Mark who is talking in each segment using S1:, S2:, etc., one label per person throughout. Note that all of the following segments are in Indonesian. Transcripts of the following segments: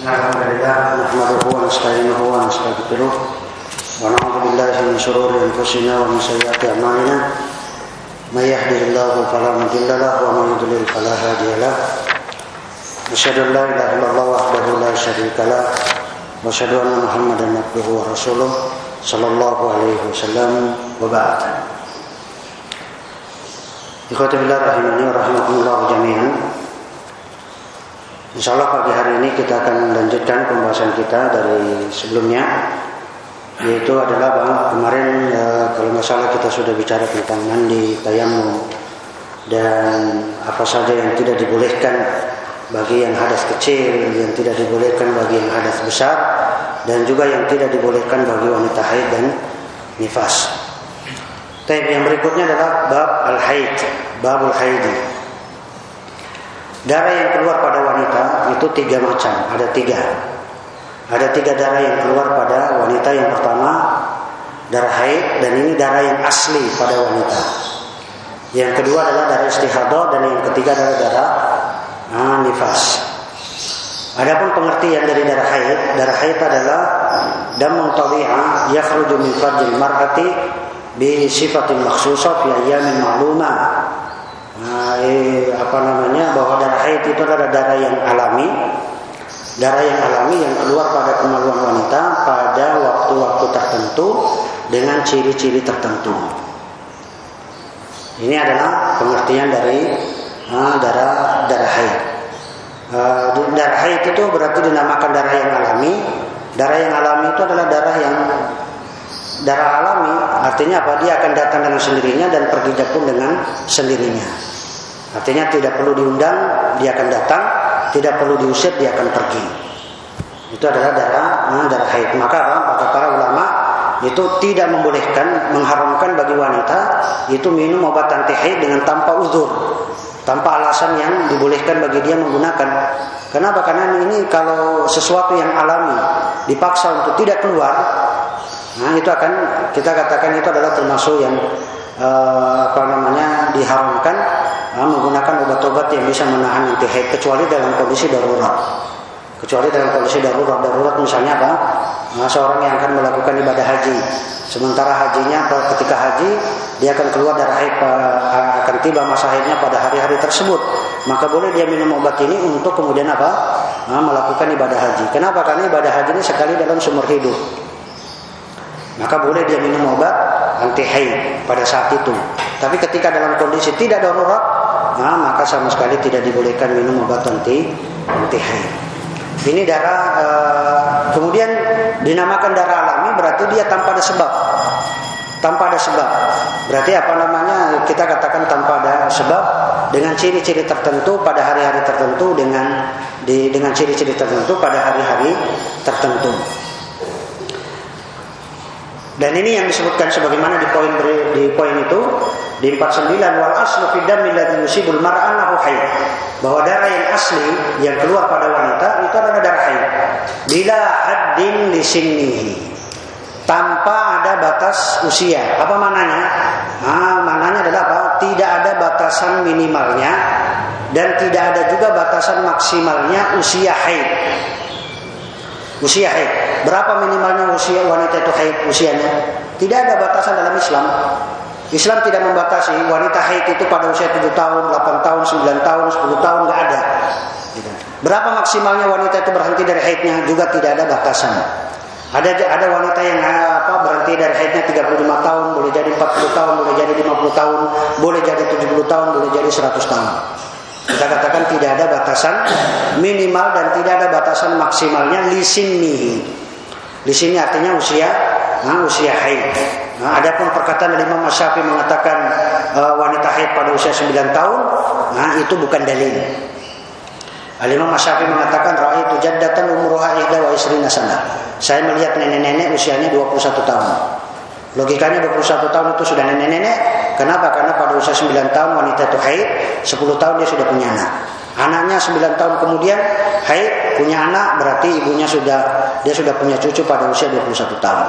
S1: نحمده ونستعينه ونستغفره ونعوذ بالله من شرور أنفسنا ومن سيئات أعمالنا. من يهده الله فلا مضل له ومن يضلل فلا هادي له. أشهد أن لا إله إلا الله وحده لا شريك له وأشهد أن محمدا عبده ورسوله صلى الله عليه وسلم. وبعد. Ikhwati billah rahimani wa rahimakumullah jami'an Insya Allah pagi hari ini kita akan melanjutkan pembahasan kita dari sebelumnya yaitu adalah bang kemarin e, kalau nggak salah kita sudah bicara tentang mandi tayamum dan apa saja yang tidak dibolehkan bagi yang hadas kecil yang tidak dibolehkan bagi yang hadas besar dan juga yang tidak dibolehkan bagi wanita haid dan nifas. Tapi yang berikutnya adalah bab al-haid, babul haidi. Darah yang keluar pada wanita itu tiga macam, ada tiga. Ada tiga darah yang keluar pada wanita. Yang pertama darah haid dan ini darah yang asli pada wanita. Yang kedua adalah darah istihadah dan yang ketiga adalah darah ah, nifas. Adapun pengertian dari darah haid, darah haid adalah damun tabi'a yakhruju min farjil mar'ati bi sifatin makhsusah fi ayyamin ma'lumah Nah, eh, apa namanya bahwa darah haid itu adalah darah yang alami, darah yang alami yang keluar pada kemaluan wanita pada waktu-waktu tertentu dengan ciri-ciri tertentu. Ini adalah pengertian dari uh, darah darah haid. Uh, darah haid itu berarti dinamakan darah yang alami. Darah yang alami itu adalah darah yang darah alami artinya apa dia akan datang dengan sendirinya dan pergi pun dengan sendirinya Artinya tidak perlu diundang, dia akan datang, tidak perlu diusir, dia akan pergi. Itu adalah darah darah haid. Maka kata para ulama itu tidak membolehkan, mengharamkan bagi wanita itu minum obat anti haid dengan tanpa uzur, tanpa alasan yang dibolehkan bagi dia menggunakan. Kenapa? Karena ini kalau sesuatu yang alami dipaksa untuk tidak keluar, nah itu akan kita katakan itu adalah termasuk yang uh, apa namanya diharamkan uh, menggunakan obat-obat yang bisa menahan anti haid kecuali dalam kondisi darurat. Kecuali dalam kondisi darurat, darurat misalnya apa? Nah, seorang yang akan melakukan ibadah haji, sementara hajinya ketika haji dia akan keluar darah haid akan tiba masa haidnya pada hari-hari tersebut, maka boleh dia minum obat ini untuk kemudian apa? Nah, melakukan ibadah haji. Kenapa? Karena ibadah haji ini sekali dalam sumur hidup. Maka boleh dia minum obat anti haid pada saat itu. Tapi ketika dalam kondisi tidak darurat, maka sama sekali tidak dibolehkan minum obat anti anti haid. Ini darah e, kemudian dinamakan darah alami berarti dia tanpa ada sebab. Tanpa ada sebab. Berarti apa namanya? Kita katakan tanpa ada sebab dengan ciri-ciri tertentu pada hari-hari tertentu dengan di, dengan ciri-ciri tertentu pada hari-hari tertentu. Dan ini yang disebutkan sebagaimana di poin di poin itu di 49 wal aslu fi dammi yusibul mar'a haid. Bahwa darah yang asli yang keluar pada wanita itu adalah darah haid. Bila haddin li sinnihi. Tanpa ada batas usia. Apa mananya? Nah, mananya adalah apa? Tidak ada batasan minimalnya dan tidak ada juga batasan maksimalnya usia haid. Usia haid. Berapa minimalnya usia wanita itu haid usianya? Tidak ada batasan dalam Islam. Islam tidak membatasi wanita haid itu pada usia 7 tahun, 8 tahun, 9 tahun, 10 tahun nggak ada. Berapa maksimalnya wanita itu berhenti dari haidnya juga tidak ada batasan. Ada ada wanita yang apa berhenti dari haidnya 35 tahun, boleh jadi 40 tahun, boleh jadi 50 tahun, boleh jadi 70 tahun, boleh jadi 100 tahun. Kita katakan tidak ada batasan minimal dan tidak ada batasan maksimalnya lisinnihi. Di sini artinya usia nah, usia haid. Nah, adapun perkataan dari Imam Syafi'i mengatakan uh, wanita haid pada usia 9 tahun, nah itu bukan dalil. Al-Imam Syafi'i mengatakan itu jaddatan umruha ihda wa isrina sana. Saya melihat nenek-nenek usianya 21 tahun. Logikanya 21 tahun itu sudah nenek-nenek. Kenapa? Karena pada usia 9 tahun wanita itu haid, 10 tahun dia sudah punya anak. Anaknya 9 tahun kemudian haid punya anak berarti ibunya sudah dia sudah punya cucu pada usia 21 tahun.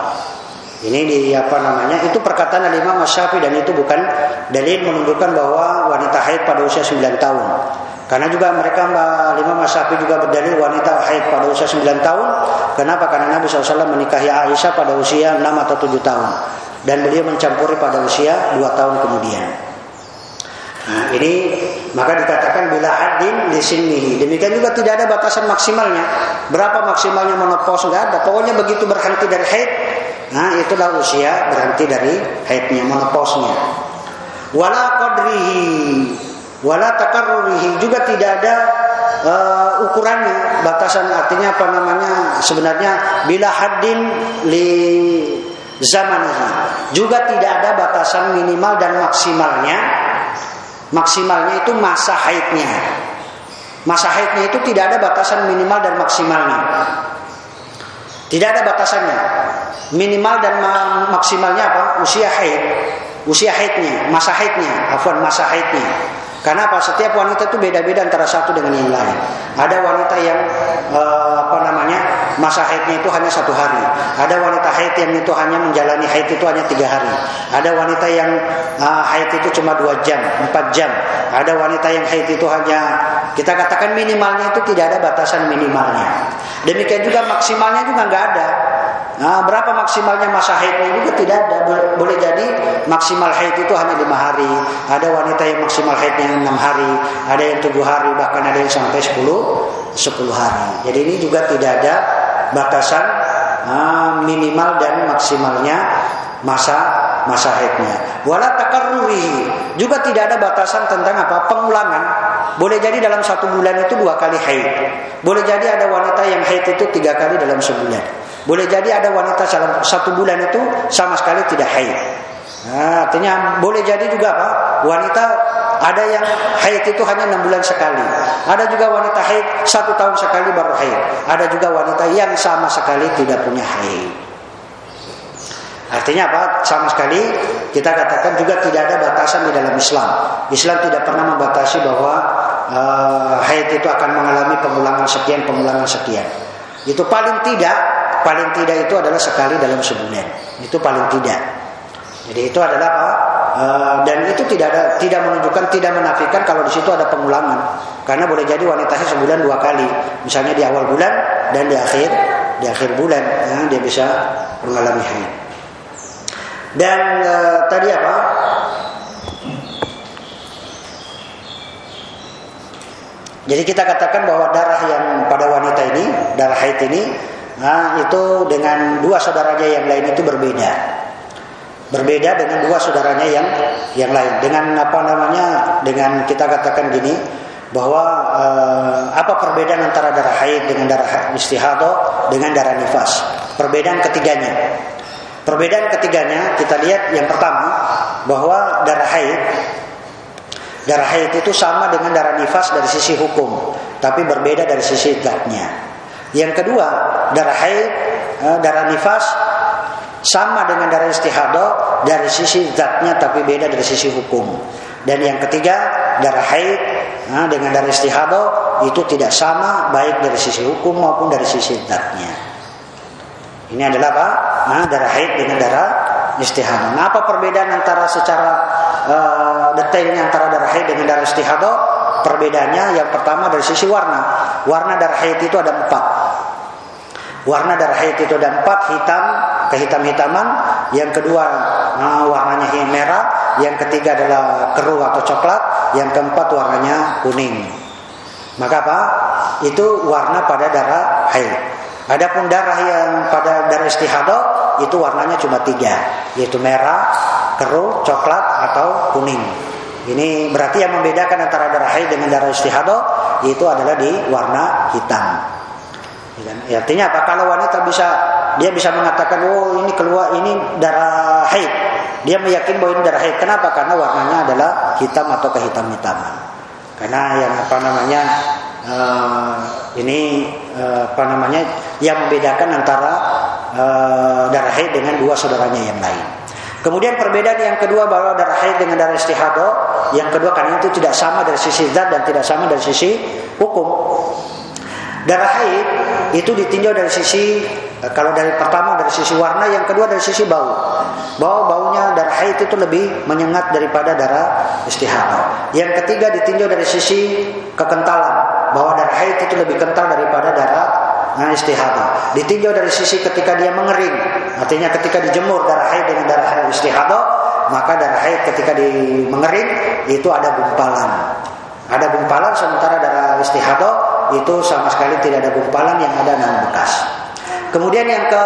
S1: Ini di apa namanya? Itu perkataan Imam Syafi'i dan itu bukan dalil menunjukkan bahwa wanita haid pada usia 9 tahun. Karena juga mereka Lima Mas juga berdalil wanita haid pada usia 9 tahun. Kenapa? Karena Nabi SAW menikahi Aisyah pada usia 6 atau 7 tahun. Dan beliau mencampuri pada usia 2 tahun kemudian. Nah, ini maka dikatakan bila hadin di sini. Demikian juga tidak ada batasan maksimalnya. Berapa maksimalnya menopause enggak ada. Pokoknya begitu berhenti dari haid, nah itulah usia berhenti dari haidnya, menopause-nya. Wala qadrihi wala takarrurihi juga tidak ada uh, ukurannya. Batasan artinya apa namanya? Sebenarnya bila haddin li zamanihi. Juga tidak ada batasan minimal dan maksimalnya. Maksimalnya itu masa haidnya. Masa haidnya itu tidak ada batasan minimal dan maksimalnya. Tidak ada batasannya. Minimal dan maksimalnya apa? Usia haid. Usia haidnya masa haidnya. Afwan masa haidnya karena apa? Setiap wanita itu beda-beda antara satu dengan yang lain. Ada wanita yang uh, apa namanya masa haidnya itu hanya satu hari. Ada wanita haid yang itu hanya menjalani haid itu hanya tiga hari. Ada wanita yang uh, haid itu cuma dua jam, empat jam. Ada wanita yang haid itu hanya kita katakan minimalnya itu tidak ada batasan minimalnya. Demikian juga maksimalnya juga nggak ada. Nah, berapa maksimalnya masa haidnya juga tidak ada. Boleh jadi maksimal haid itu hanya lima hari. Ada wanita yang maksimal haidnya enam hari, ada yang tujuh hari, bahkan ada yang sampai sepuluh sepuluh hari. Jadi ini juga tidak ada batasan uh, minimal dan maksimalnya masa masa haidnya. Wala takarruri juga tidak ada batasan tentang apa pengulangan. Boleh jadi dalam satu bulan itu dua kali haid. Boleh jadi ada wanita yang haid itu tiga kali dalam sebulan. Boleh jadi ada wanita dalam satu bulan itu sama sekali tidak haid. Nah, artinya boleh jadi juga apa? Wanita ada yang haid itu hanya enam bulan sekali. Ada juga wanita haid satu tahun sekali baru haid. Ada juga wanita yang sama sekali tidak punya haid. Artinya apa? Sama sekali kita katakan juga tidak ada batasan di dalam Islam. Islam tidak pernah membatasi bahwa uh, haid itu akan mengalami pengulangan sekian, pengulangan sekian. Itu paling tidak paling tidak itu adalah sekali dalam sebulan. Itu paling tidak. Jadi itu adalah apa? E, dan itu tidak ada, tidak menunjukkan, tidak menafikan kalau di situ ada pengulangan. Karena boleh jadi wanitanya sebulan dua kali, misalnya di awal bulan dan di akhir di akhir bulan, ya, dia bisa mengalami haid. Dan e, tadi apa? Jadi kita katakan bahwa darah yang pada wanita ini, darah haid ini Nah, itu dengan dua saudaranya yang lain itu berbeda. Berbeda dengan dua saudaranya yang yang lain. Dengan apa namanya? Dengan kita katakan gini bahwa eh, apa perbedaan antara darah haid dengan darah istihadah dengan darah nifas? Perbedaan ketiganya. Perbedaan ketiganya kita lihat yang pertama bahwa darah haid darah haid itu sama dengan darah nifas dari sisi hukum, tapi berbeda dari sisi zatnya. Yang kedua, darah haid, eh, darah nifas sama dengan darah istihadah dari sisi zatnya tapi beda dari sisi hukum. Dan yang ketiga, darah haid eh, dengan darah istihadah itu tidak sama baik dari sisi hukum maupun dari sisi zatnya. Ini adalah apa? Nah, darah haid dengan darah istihadah. Nah, apa perbedaan antara secara uh, detailnya antara darah haid dengan darah istihadah? Perbedaannya yang pertama dari sisi warna. Warna darah haid itu ada empat. Warna darah haid itu ada empat hitam kehitam-hitaman. Yang kedua nah, warnanya merah. Yang ketiga adalah keruh atau coklat. Yang keempat warnanya kuning. Maka apa? Itu warna pada darah haid. Adapun darah yang pada darah istihadah itu warnanya cuma tiga, yaitu merah, keruh, coklat atau kuning. Ini berarti yang membedakan antara darah haid dengan darah istihadah itu adalah di warna hitam. Ya, artinya apa? Kalau wanita bisa dia bisa mengatakan oh ini keluar ini darah haid. Dia meyakini bahwa ini darah haid. Kenapa? Karena warnanya adalah hitam atau kehitam-hitaman. Karena yang apa namanya uh, ini uh, apa namanya yang membedakan antara uh, darah haid dengan dua saudaranya yang lain. Kemudian perbedaan yang kedua bahwa darah haid dengan darah istihadah, yang kedua karena itu tidak sama dari sisi zat dan tidak sama dari sisi hukum. Darah haid itu ditinjau dari sisi kalau dari pertama dari sisi warna, yang kedua dari sisi bau. Bau baunya darah haid itu lebih menyengat daripada darah istihadah. Yang ketiga ditinjau dari sisi kekentalan, bahwa darah haid itu lebih kental daripada darah nah, istihadah. Ditinjau dari sisi ketika dia mengering, artinya ketika dijemur darah haid dengan darah haid istihadah, maka darah haid ketika di mengering itu ada gumpalan. Ada gumpalan sementara darah istihadah itu sama sekali tidak ada gumpalan yang ada enam bekas. Kemudian yang ke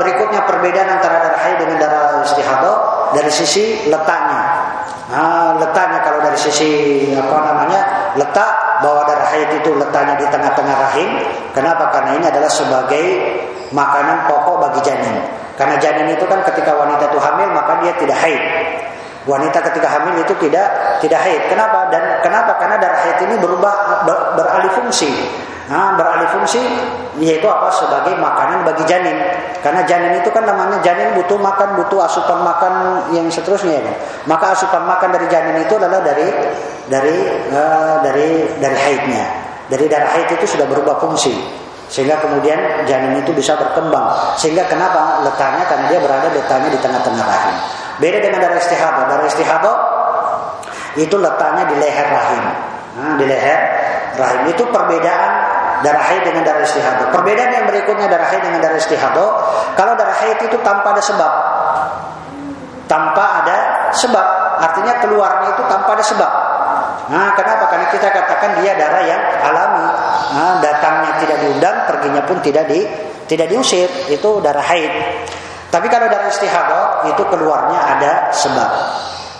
S1: berikutnya perbedaan antara darah haid dengan darah istihadah dari sisi letaknya. Nah, letaknya kalau dari sisi apa namanya letak bahwa darah haid itu letaknya di tengah-tengah rahim. Kenapa? Karena ini adalah sebagai makanan pokok bagi janin. Karena janin itu kan ketika wanita itu hamil maka dia tidak haid. Wanita ketika hamil itu tidak tidak haid. Kenapa? Dan kenapa? Karena darah haid ini berubah ber, beralih fungsi. Nah, beralih fungsi yaitu apa sebagai makanan bagi janin. Karena janin itu kan namanya janin butuh makan, butuh asupan makan yang seterusnya ya. Maka asupan makan dari janin itu adalah dari dari uh, dari dari haidnya. Dari darah haid itu sudah berubah fungsi. Sehingga kemudian janin itu bisa berkembang. Sehingga kenapa letaknya karena dia berada letaknya di tengah-tengah rahim. Beda dengan darah istihadah. Darah istihadah itu letaknya di leher rahim. Nah, di leher rahim itu perbedaan darah haid dengan darah istihadah. Perbedaan yang berikutnya darah haid dengan darah istihadah, kalau darah haid itu tanpa ada sebab. Tanpa ada sebab, artinya keluarnya itu tanpa ada sebab. Nah, kenapa? Karena kita katakan dia darah yang alami. Nah, datangnya tidak diundang, perginya pun tidak di tidak diusir. Itu darah haid. Tapi kalau darah istihadah itu keluarnya ada sebab.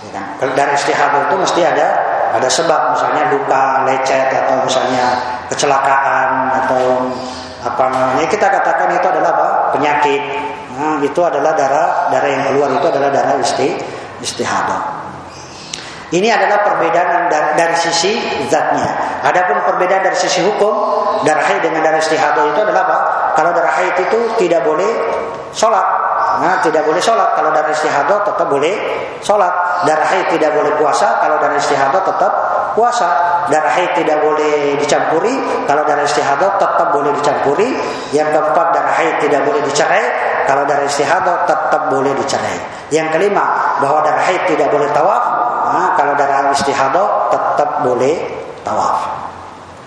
S1: Ya kan? Istihadah itu mesti ada ada sebab, misalnya luka, lecet atau misalnya kecelakaan atau apa namanya kita katakan itu adalah apa penyakit nah, itu adalah darah darah yang keluar itu adalah darah isti istihadah ini adalah perbedaan dari, dari sisi zatnya. Adapun perbedaan dari sisi hukum, darah haid dengan darah istihadah itu adalah apa? Kalau darah haid itu tidak boleh sholat, nah, tidak boleh sholat. Kalau darah istihadah tetap boleh sholat. Darah haid tidak boleh puasa. Kalau darah istihadah tetap puasa. Darah haid tidak boleh dicampuri, kalau darah istihadah tetap boleh dicampuri. Yang keempat darah haid tidak boleh dicerai, kalau darah istihadah tetap boleh dicerai. Yang kelima bahwa darah haid tidak boleh tawaf, nah, kalau darah istihadah tetap boleh tawaf.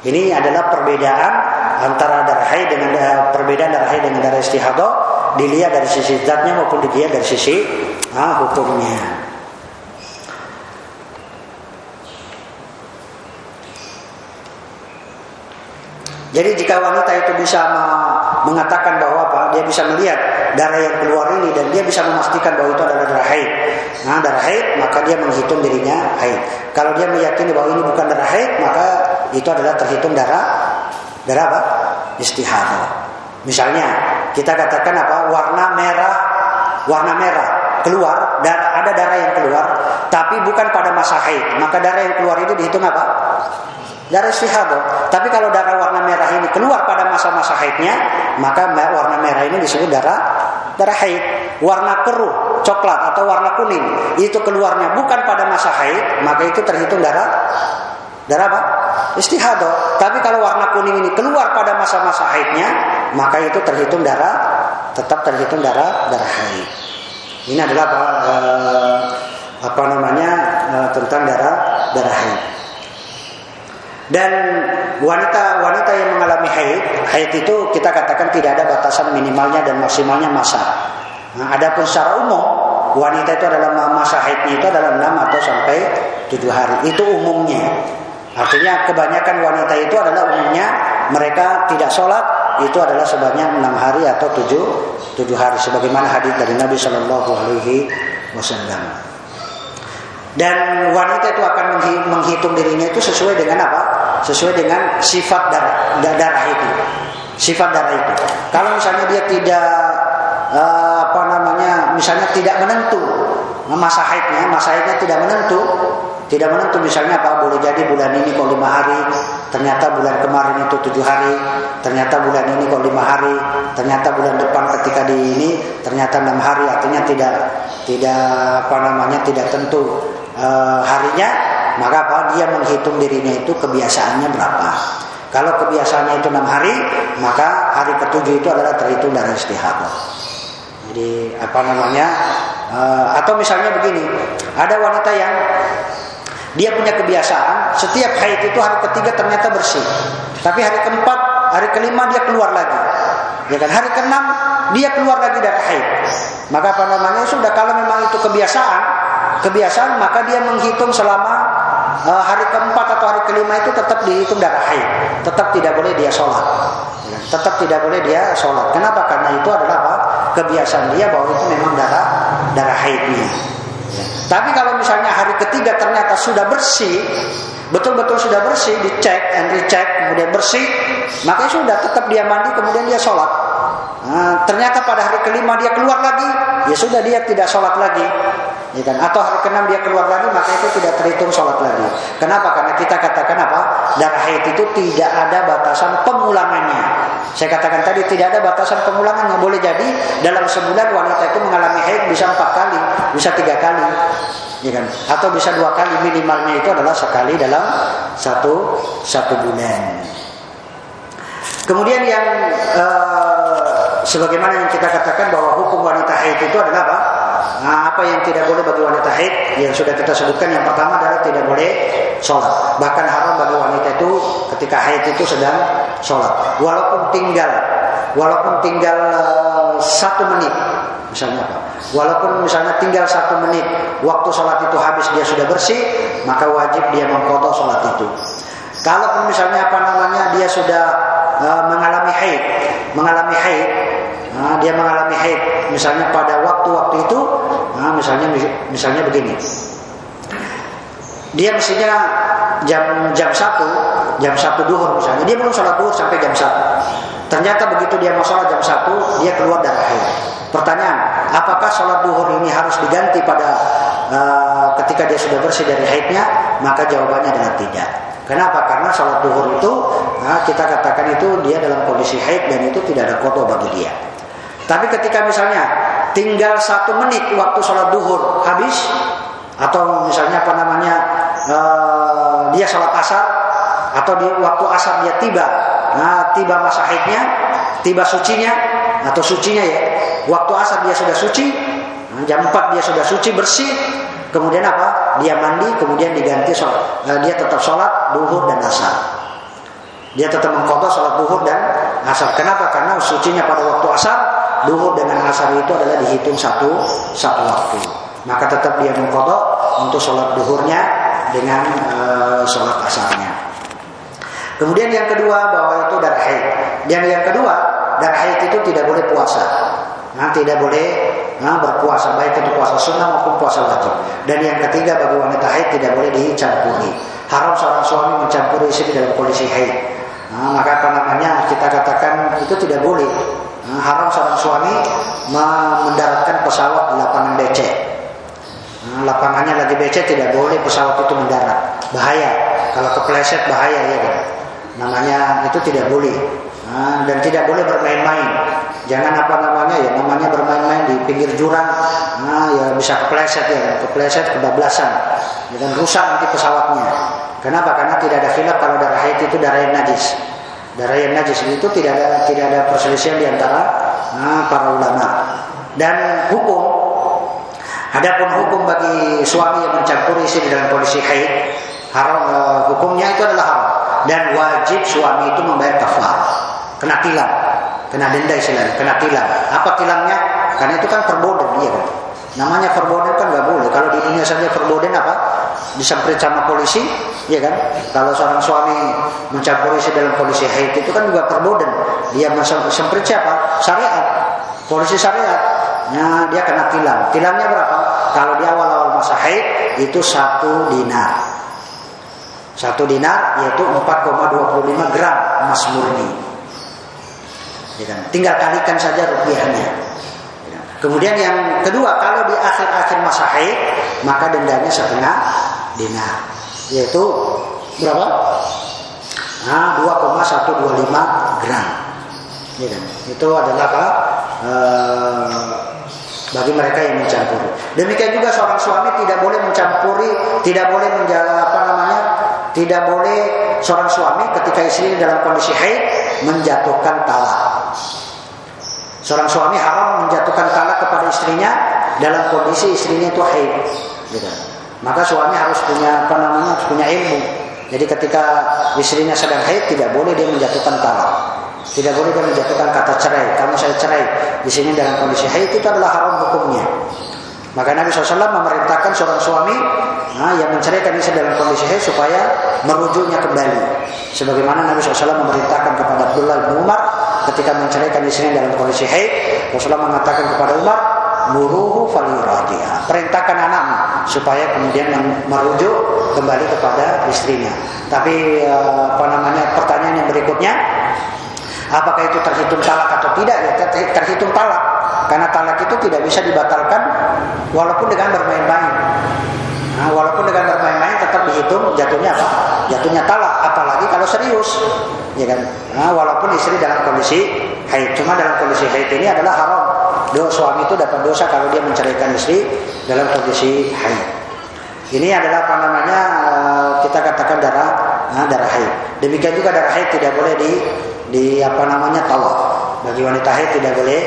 S1: Ini adalah perbedaan antara darah haid dengan perbedaan darah haid dengan darah istihadah dilihat dari sisi zatnya maupun dilihat dari sisi ah, hukumnya. Jadi jika wanita itu bisa mengatakan bahwa apa, dia bisa melihat darah yang keluar ini dan dia bisa memastikan bahwa itu adalah darah haid. Nah, darah haid maka dia menghitung dirinya haid. Kalau dia meyakini bahwa ini bukan darah haid, maka itu adalah terhitung darah darah apa? Istihadah. Misalnya, kita katakan apa? Warna merah, warna merah keluar dan ada darah yang keluar, tapi bukan pada masa haid. Maka darah yang keluar itu dihitung apa? darah istihadah. Tapi kalau darah warna merah ini keluar pada masa-masa haidnya, maka warna merah ini disebut darah darah haid. Warna keruh, coklat atau warna kuning itu keluarnya bukan pada masa haid, maka itu terhitung darah darah apa? Istihadah. Tapi kalau warna kuning ini keluar pada masa-masa haidnya, maka itu terhitung darah tetap terhitung darah darah haid. Ini adalah apa, eh, apa namanya eh, tentang darah darah haid. Dan wanita-wanita yang mengalami haid, haid itu kita katakan tidak ada batasan minimalnya dan maksimalnya masa. Nah, adapun secara umum, wanita itu adalah masa haidnya itu adalah 6 atau sampai 7 hari. Itu umumnya. Artinya kebanyakan wanita itu adalah umumnya mereka tidak sholat itu adalah sebanyak 6 hari atau 7 7 hari sebagaimana hadis dari Nabi Shallallahu alaihi wasallam. Dan wanita itu akan menghitung dirinya itu sesuai dengan apa? Sesuai dengan sifat darah, darah itu. Sifat darah itu. Kalau misalnya dia tidak uh, apa namanya, misalnya tidak menentu masa haidnya, masa haidnya tidak menentu, tidak menentu misalnya apa boleh jadi bulan ini kok lima hari, ternyata bulan kemarin itu tujuh hari, ternyata bulan ini kok lima hari, ternyata bulan depan ketika di ini ternyata enam hari, artinya tidak tidak apa namanya tidak tentu e, harinya, maka apa dia menghitung dirinya itu kebiasaannya berapa. Kalau kebiasaannya itu enam hari, maka hari ketujuh itu adalah terhitung dari istihadah. Jadi apa namanya? Uh, atau misalnya begini, ada wanita yang dia punya kebiasaan setiap haid itu hari ketiga ternyata bersih, tapi hari keempat, hari kelima dia keluar lagi. Ya kan hari keenam dia keluar lagi dari haid. Maka apa namanya sudah kalau memang itu kebiasaan, kebiasaan maka dia menghitung selama uh, hari keempat atau hari kelima itu tetap dihitung darah haid, tetap tidak boleh dia sholat, ya, tetap tidak boleh dia sholat. Kenapa? Karena itu adalah? Kebiasaan dia bahwa itu memang darah darah haidnya. Tapi kalau misalnya hari ketiga ternyata sudah bersih, betul-betul sudah bersih, dicek and recheck, kemudian bersih, maka sudah tetap dia mandi, kemudian dia sholat. Nah, ternyata pada hari kelima dia keluar lagi, ya sudah dia tidak sholat lagi. Ya kan? Atau hari keenam dia keluar lagi, maka itu tidak terhitung sholat lagi. Kenapa? Karena kita katakan apa? Darah haid itu tidak ada batasan pengulangannya. Saya katakan tadi tidak ada batasan pengulangan yang boleh jadi dalam sebulan wanita itu mengalami haid bisa empat kali, bisa tiga kali, ya kan? Atau bisa dua kali minimalnya itu adalah sekali dalam satu satu bulan. Kemudian yang uh, sebagaimana yang kita katakan bahwa hukum wanita haid itu adalah apa? Nah, apa yang tidak boleh bagi wanita haid yang sudah kita sebutkan yang pertama adalah tidak boleh sholat. Bahkan haram bagi wanita itu ketika haid itu sedang sholat. Walaupun tinggal, walaupun tinggal uh, satu menit, misalnya apa? Walaupun misalnya tinggal satu menit waktu sholat itu habis dia sudah bersih, maka wajib dia mengkodok sholat itu. Kalaupun misalnya apa namanya dia sudah uh, mengalami haid, mengalami haid, Nah, dia mengalami haid misalnya pada waktu-waktu itu, nah, misalnya misalnya begini. Dia mestinya jam jam satu, jam satu duhur misalnya. Dia belum sholat duhur sampai jam satu. Ternyata begitu dia mau sholat jam satu, dia keluar darah haid. Pertanyaan, apakah sholat duhur ini harus diganti pada uh, ketika dia sudah bersih dari haidnya? Maka jawabannya adalah tidak. Kenapa? Karena sholat duhur itu nah, kita katakan itu dia dalam kondisi haid dan itu tidak ada kotor bagi dia. Tapi ketika misalnya tinggal satu menit waktu sholat duhur habis, atau misalnya apa namanya uh, dia sholat asar, atau di waktu asar dia tiba, nah, tiba masa haidnya, tiba sucinya, atau sucinya ya, waktu asar dia sudah suci, nah, jam 4 dia sudah suci bersih, kemudian apa? Dia mandi, kemudian diganti sholat, uh, dia tetap sholat duhur dan asar. Dia tetap mengkodok sholat duhur dan asar. Kenapa? Karena sucinya pada waktu asar duhur dengan asar itu adalah dihitung satu satu waktu. Maka tetap dia mengkodok untuk sholat duhurnya dengan uh, sholat asarnya. Kemudian yang kedua bahwa itu darah haid. Dan yang kedua darah haid itu tidak boleh puasa. Nah, tidak boleh nah, berpuasa baik itu puasa sunnah maupun puasa wajib. Dan yang ketiga bagi wanita haid tidak boleh dicampuri. Haram seorang suami mencampuri istri dalam kondisi haid. Nah, maka apa namanya kita katakan itu tidak boleh haram seorang suami mendaratkan pesawat di lapangan BC. Nah, lapangannya lagi BC tidak boleh pesawat itu mendarat. Bahaya. Kalau kepleset bahaya ya kan. Namanya itu tidak boleh. Nah, dan tidak boleh bermain-main. Jangan apa namanya ya namanya bermain-main di pinggir jurang. Nah, ya bisa kepleset ya, kepleset kebablasan. Ya kan rusak nanti pesawatnya. Kenapa? Karena tidak ada khilaf kalau darah haid itu darah najis darah yang najis itu tidak ada tidak ada perselisihan di antara nah, para ulama. Dan hukum adapun hukum bagi suami yang mencampuri istri dalam kondisi haid haram uh, hukumnya itu adalah haram. Dan wajib suami itu membayar kafar kena tilang kena denda istilahnya kena tilang. Apa tilangnya? Karena itu kan perboden dia kan namanya perboden kan nggak boleh. Kalau di dunia saja perboden apa? Disemprit sama polisi ya kan? Kalau seorang suami mencampuri istri dalam kondisi haid itu kan juga perboden dia semprit siapa? Syariat. Polisi syariat. Nah dia kena tilang. Tilangnya berapa? Kalau di awal-awal masa haid itu satu dinar. Satu dinar yaitu 4,25 gram emas murni. Ya kan? tinggal kalikan saja rupiahnya? Kemudian yang kedua, kalau di akhir-akhir masa haid, maka dendanya setengah dinar yaitu berapa? Nah, 2,125 gram. Ya? Itu adalah apa? E, bagi mereka yang mencampuri. Demikian juga seorang suami tidak boleh mencampuri, tidak boleh menjaga apa namanya? tidak boleh seorang suami ketika istrinya dalam kondisi haid menjatuhkan talak. Seorang suami haram menjatuhkan talak kepada istrinya dalam kondisi istrinya itu haid. Gitu. Maka suami harus punya apa namanya harus punya ilmu. Jadi ketika istrinya sedang haid tidak boleh dia menjatuhkan talak. Tidak boleh dia menjatuhkan kata cerai. Kamu saya cerai. Di sini dalam kondisi haid itu adalah haram hukumnya. Maka Nabi SAW memerintahkan seorang suami nah, yang menceraikan istri dalam kondisi haid supaya merujuknya kembali. Sebagaimana Nabi SAW memerintahkan kepada Abdullah bin Umar ketika menceraikan istrinya dalam kondisi haid, Rasulullah mengatakan kepada Umar, muruhu faliradiha. Perintahkan anakmu supaya kemudian merujuk kembali kepada istrinya. Tapi eh, apa namanya pertanyaan yang berikutnya, apakah itu terhitung talak atau tidak? Ya terhitung talak. Karena talak itu tidak bisa dibatalkan walaupun dengan bermain-main. Nah, walaupun dengan bermain-main tetap dihitung jatuhnya apa? Jatuhnya talak, apalagi kalau serius, ya kan? Nah, walaupun istri dalam kondisi haid, cuma dalam kondisi haid ini adalah haram. Do suami itu dapat dosa kalau dia menceraikan istri dalam kondisi haid. Ini adalah apa namanya eh, kita katakan darah nah, darah haid. Demikian juga darah haid tidak boleh di di apa namanya tawaf. Bagi wanita haid tidak boleh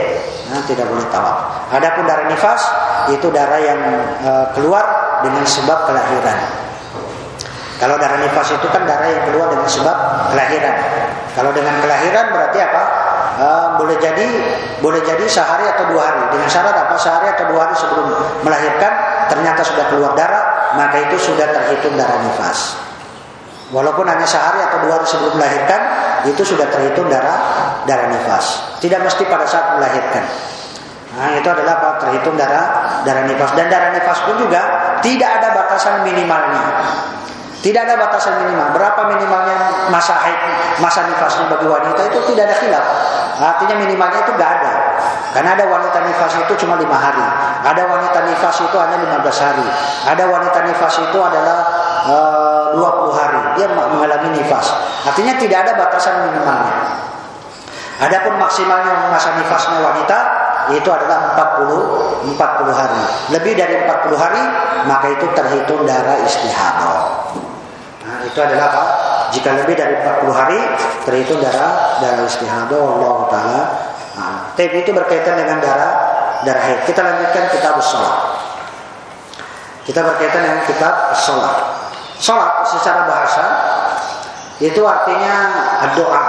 S1: nah, tidak boleh tawaf. Adapun darah nifas itu darah yang e, keluar dengan sebab kelahiran. Kalau darah nifas itu kan darah yang keluar dengan sebab kelahiran. Kalau dengan kelahiran berarti apa? E, boleh jadi boleh jadi sehari atau dua hari. Dengan syarat apa? Sehari atau dua hari sebelum melahirkan ternyata sudah keluar darah, maka itu sudah terhitung darah nifas. Walaupun hanya sehari atau dua hari sebelum melahirkan, itu sudah terhitung darah darah nifas. Tidak mesti pada saat melahirkan. Nah, itu adalah apa? Terhitung darah darah nifas dan darah nifas pun juga tidak ada batasan minimalnya. Tidak ada batasan minimal. Berapa minimalnya masa haid, masa nifasnya bagi wanita itu tidak ada khilaf. Artinya minimalnya itu tidak ada. Karena ada wanita nifas itu cuma lima hari. Ada wanita nifas itu hanya 15 hari. Ada wanita nifas itu adalah uh, 20 hari dia mengalami nifas. Artinya tidak ada batasan minimalnya. Adapun maksimalnya masa nifasnya wanita itu adalah 40 40 hari. Lebih dari 40 hari maka itu terhitung darah istihadah. Nah, itu adalah apa? Jika lebih dari 40 hari terhitung darah darah istihadah Allah taala. Nah, itu berkaitan dengan darah darah haid. Kita lanjutkan kitab sholat. Kita berkaitan dengan kitab sholat. Sholat secara bahasa itu artinya doa.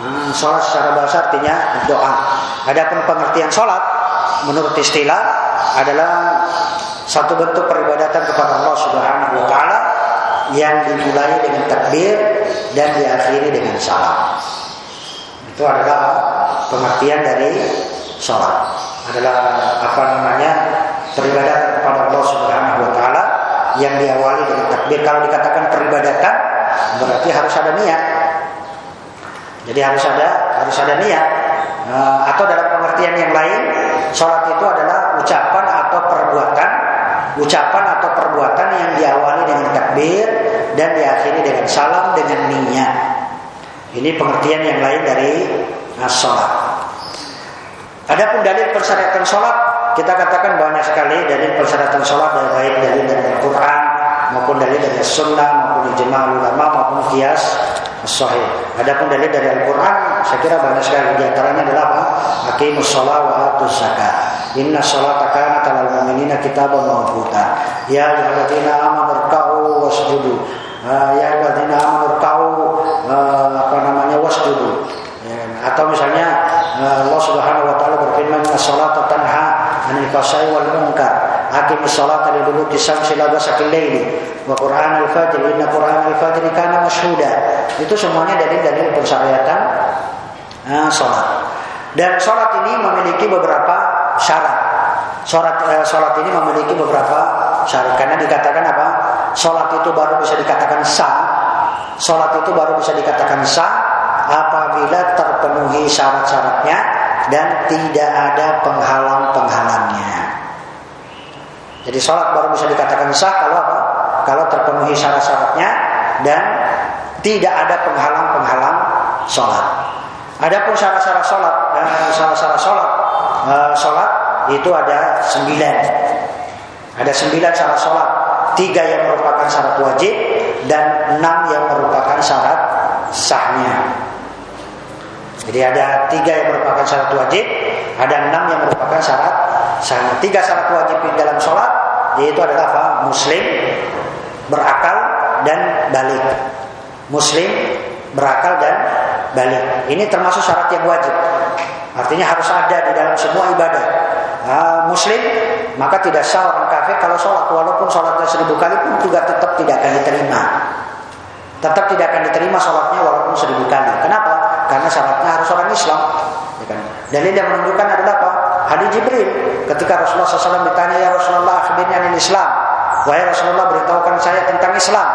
S1: Hmm, sholat secara bahasa artinya doa. Adapun pengertian sholat menurut istilah adalah satu bentuk peribadatan kepada Allah Subhanahu Wa Taala yang dimulai dengan takbir dan diakhiri dengan salam. Itu adalah pengertian dari sholat. Adalah apa namanya peribadatan kepada Allah Subhanahu Wa Taala yang diawali dengan takbir. Kalau dikatakan peribadatan berarti harus ada niat. Jadi harus ada harus ada niat. Eh, atau dalam pengertian yang lain, sholat itu adalah ucapan atau perbuatan, ucapan atau perbuatan yang diawali dengan takbir dan diakhiri dengan salam dengan niat. Ini pengertian yang lain dari uh, sholat. Adapun dalil persyaratan sholat kita katakan banyak sekali dari persyaratan sholat dari baik dari dari Al-Quran maupun dari dari Sunnah maupun ijma ulama maupun kias sahih. Adapun dari dari Al-Quran saya kira banyak sekali di antaranya adalah apa? Aqimus sholat wa atuz zakat. Inna sholata kanat 'alal mu'minina kitaban mawquta. Ya ayyuhalladzina amanu ruk'u wasjudu. Ah, ya ayyuhalladzina amanu ruk'u ah, apa namanya wasjudu. Atau misalnya ah, Allah Subhanahu wa taala berfirman, "Sholata tanha anil fasai wal munkar. Akim salat li duluki syamsi la basakil laili wa qur'an al fajr inna qur'an al fajr kana mashhuda. Itu semuanya dari dari persyaratan uh, salat. Dan salat ini memiliki beberapa syarat. Salat uh, salat ini memiliki beberapa syarat. Karena dikatakan apa? Salat itu baru bisa dikatakan sah. Salat itu baru bisa dikatakan sah apabila terpenuhi syarat-syaratnya dan tidak ada penghalang-penghalangnya. Jadi sholat baru bisa dikatakan sah kalau apa? Kalau terpenuhi syarat-syaratnya dan tidak ada penghalang-penghalang sholat. Adapun syarat-syarat sholat, syarat-syarat sholat, eh, sholat itu ada sembilan. Ada sembilan syarat sholat. Tiga yang merupakan syarat wajib, dan enam yang merupakan syarat sahnya. Jadi ada tiga yang merupakan syarat wajib, ada enam yang merupakan syarat sahnya. Tiga syarat wajib dalam sholat yaitu adalah apa? Muslim, berakal dan balik. Muslim, berakal dan balik. Ini termasuk syarat yang wajib. Artinya harus ada di dalam semua ibadah. Uh, muslim maka tidak sah orang kafir kalau sholat walaupun sholatnya seribu kali pun juga tetap tidak akan diterima. Tetap tidak akan diterima sholatnya walaupun seribu kali. Kenapa? Karena syaratnya harus orang Islam. Ya kan? Dan ini yang menunjukkan adalah apa? Hadis Jibril ketika Rasulullah SAW ditanya ya Rasulullah akhirnya anil Islam. Wahai Rasulullah beritahukan saya tentang Islam.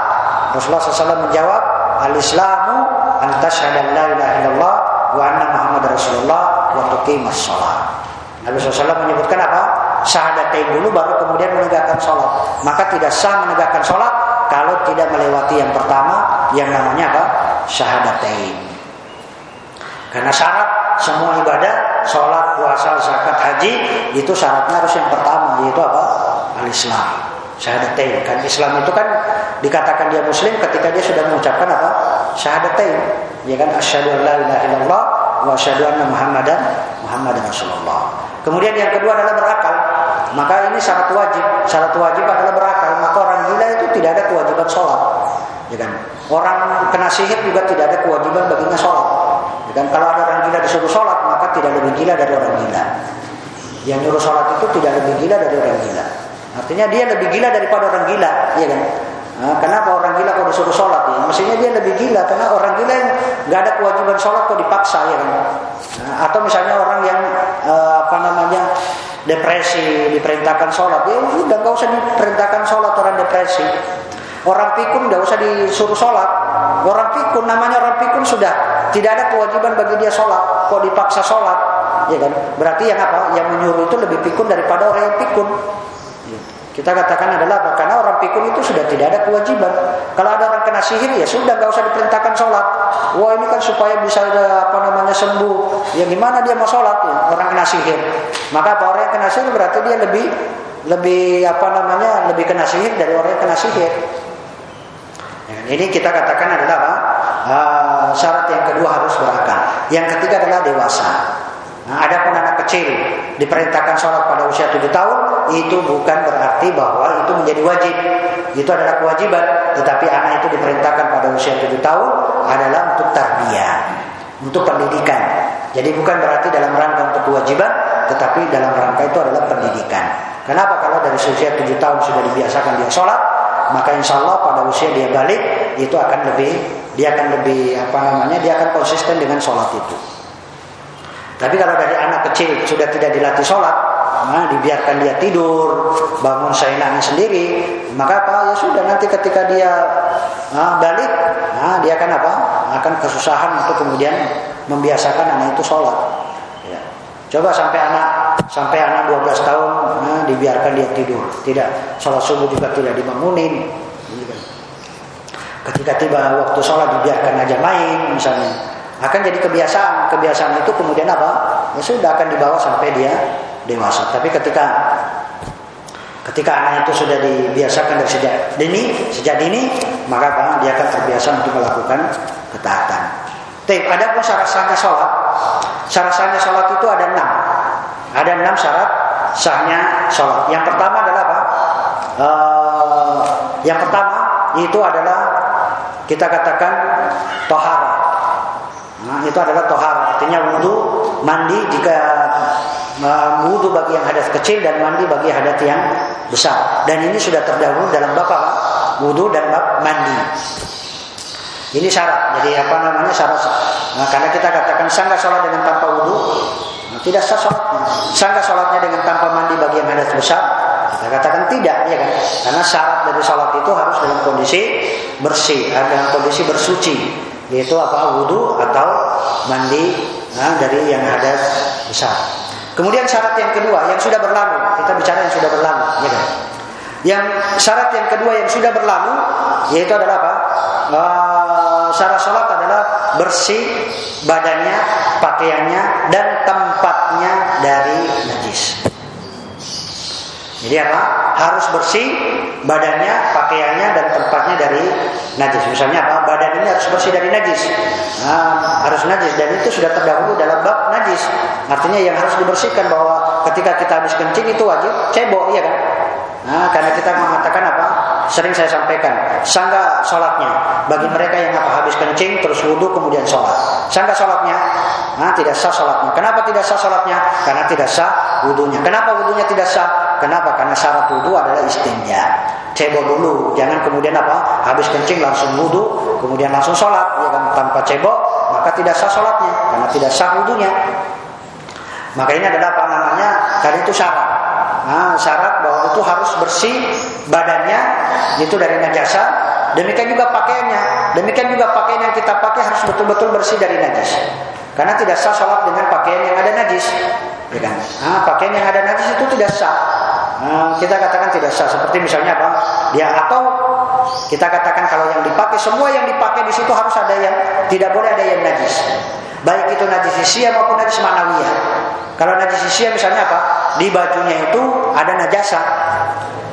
S1: Rasulullah SAW menjawab al-Islamu antashhadu an la ilaha wa anna Muhammad Rasulullah wa tuqimas shalah. Nabi SAW menyebutkan apa? Syahadatain dulu baru kemudian menegakkan sholat. Maka tidak sah menegakkan sholat kalau tidak melewati yang pertama yang namanya apa? Syahadatain. Karena syarat semua ibadah, sholat, puasa, zakat, haji itu syaratnya harus yang pertama yaitu apa? Al-Islam. Syahadatain. Kan Islam itu kan dikatakan dia muslim ketika dia sudah mengucapkan apa? Syahadatain. Ya kan asyhadu an la ilaha illallah wa asyhadu anna Muhammadan Muhammadan Rasulullah. Kemudian yang kedua adalah berakal. Maka ini syarat wajib. Syarat wajib adalah berakal. Maka orang gila itu tidak ada kewajiban sholat. Ya kan? Orang kena sihir juga tidak ada kewajiban baginya sholat. Kan? Kalau ada orang gila disuruh sholat, maka tidak lebih gila dari orang gila. Yang nyuruh sholat itu tidak lebih gila dari orang gila. Artinya dia lebih gila daripada orang gila, ya kan? Nah, kenapa orang gila kok disuruh sholat ya? Mestinya dia lebih gila karena orang gila yang nggak ada kewajiban sholat kok dipaksa ya kan? Nah, atau misalnya orang yang uh, apa namanya depresi diperintahkan sholat ya udah nggak usah diperintahkan sholat orang depresi. Orang pikun nggak usah disuruh sholat. Orang pikun namanya orang pikun sudah tidak ada kewajiban bagi dia sholat. Kok dipaksa sholat, ya kan? Berarti yang apa? Yang menyuruh itu lebih pikun daripada orang yang pikun. Kita katakan adalah apa? Karena orang pikun itu sudah tidak ada kewajiban. Kalau ada orang kena sihir ya sudah nggak usah diperintahkan sholat. Wah ini kan supaya bisa ada apa namanya sembuh. Ya gimana dia mau sholat ya? Orang kena sihir. Maka apa orang yang kena sihir berarti dia lebih lebih apa namanya lebih kena sihir dari orang yang kena sihir. Ya, ini kita katakan adalah apa? Uh, syarat yang kedua harus berakal. Yang ketiga adalah dewasa. Nah, ada pun anak kecil diperintahkan sholat pada usia tujuh tahun, itu bukan berarti bahwa itu menjadi wajib. Itu adalah kewajiban. Tetapi anak itu diperintahkan pada usia tujuh tahun adalah untuk tarbiyah, untuk pendidikan. Jadi bukan berarti dalam rangka untuk kewajiban, tetapi dalam rangka itu adalah pendidikan. Kenapa? Kalau dari usia tujuh tahun sudah dibiasakan dia sholat, maka insya Allah pada usia dia balik itu akan lebih dia akan lebih apa namanya dia akan konsisten dengan sholat itu. Tapi kalau dari anak kecil sudah tidak dilatih sholat, nah, dibiarkan dia tidur, bangun seenaknya sendiri, maka apa? Ya sudah nanti ketika dia nah, balik, nah, dia akan apa? Akan kesusahan untuk kemudian membiasakan anak itu sholat. Ya. Coba sampai anak sampai anak 12 tahun, nah, dibiarkan dia tidur, tidak sholat subuh juga tidak dibangunin. Ketika tiba waktu sholat dibiarkan aja main misalnya akan jadi kebiasaan. Kebiasaan itu kemudian apa? Ya sudah akan dibawa sampai dia dewasa. Tapi ketika ketika anak itu sudah dibiasakan dari sejak dini, sejak dini, maka apa? Dia akan terbiasa untuk melakukan ketaatan. Tapi ada pun syarat sahnya sholat. Syarat sahnya sholat itu ada enam. Ada enam syarat sahnya sholat. Yang pertama adalah apa? Uh, yang pertama itu adalah kita katakan tohara Nah, itu adalah tohar, artinya wudhu, mandi jika uh, wudhu bagi yang hadas kecil dan mandi bagi hadas yang besar. Dan ini sudah terdahulu dalam bab apa? Wudhu dan bab mandi. Ini syarat. Jadi apa namanya syarat? Nah, karena kita katakan sangka sholat dengan tanpa wudhu, nah, tidak sah sholatnya. Sangka sholatnya dengan tanpa mandi bagi yang hadas besar, kita katakan tidak, ya kan? Karena syarat dari sholat itu harus dalam kondisi bersih, dalam kondisi bersuci yaitu apa wudhu atau mandi nah, dari yang ada besar. Kemudian syarat yang kedua yang sudah berlalu, kita bicara yang sudah berlalu, ya kan? Yang syarat yang kedua yang sudah berlalu yaitu adalah apa? Uh, syarat sholat adalah bersih badannya, pakaiannya dan tempatnya dari najis. Jadi apa? Harus bersih badannya, pakaiannya dan tempatnya dari najis. Misalnya apa? Badan ini harus bersih dari najis. Nah, harus najis dan itu sudah terdahulu dalam bab najis. Artinya yang harus dibersihkan bahwa ketika kita habis kencing itu wajib cebok, iya kan? Nah, karena kita mengatakan apa? Sering saya sampaikan, sangga sholatnya bagi mereka yang apa habis kencing terus wudhu kemudian sholat. Sangga sholatnya, nah tidak sah sholatnya. Kenapa tidak sah sholatnya? Karena tidak sah wudhunya. Kenapa wudhunya tidak sah? Kenapa? Karena syarat wudhu adalah istinja. Cebok dulu, jangan kemudian apa? Habis kencing langsung wudhu, kemudian langsung sholat, ya kan? Tanpa cebok, maka tidak sah sholatnya, karena tidak sah wudhunya. Maka ini adalah apa namanya? Karena itu syarat. Nah, syarat bahwa itu harus bersih badannya itu dari najasa. Demikian juga pakaiannya. Demikian juga pakaian yang kita pakai harus betul-betul bersih dari najis. Karena tidak sah sholat dengan pakaian yang ada najis. Ya kan? Nah, pakaian yang ada najis itu tidak sah. Nah, kita katakan tidak sah. Seperti misalnya apa? Dia atau kita katakan kalau yang dipakai semua yang dipakai di situ harus ada yang tidak boleh ada yang najis. Baik itu najis hisia maupun najis manawiyah. Kalau najis hisia misalnya apa? Di bajunya itu ada najasa.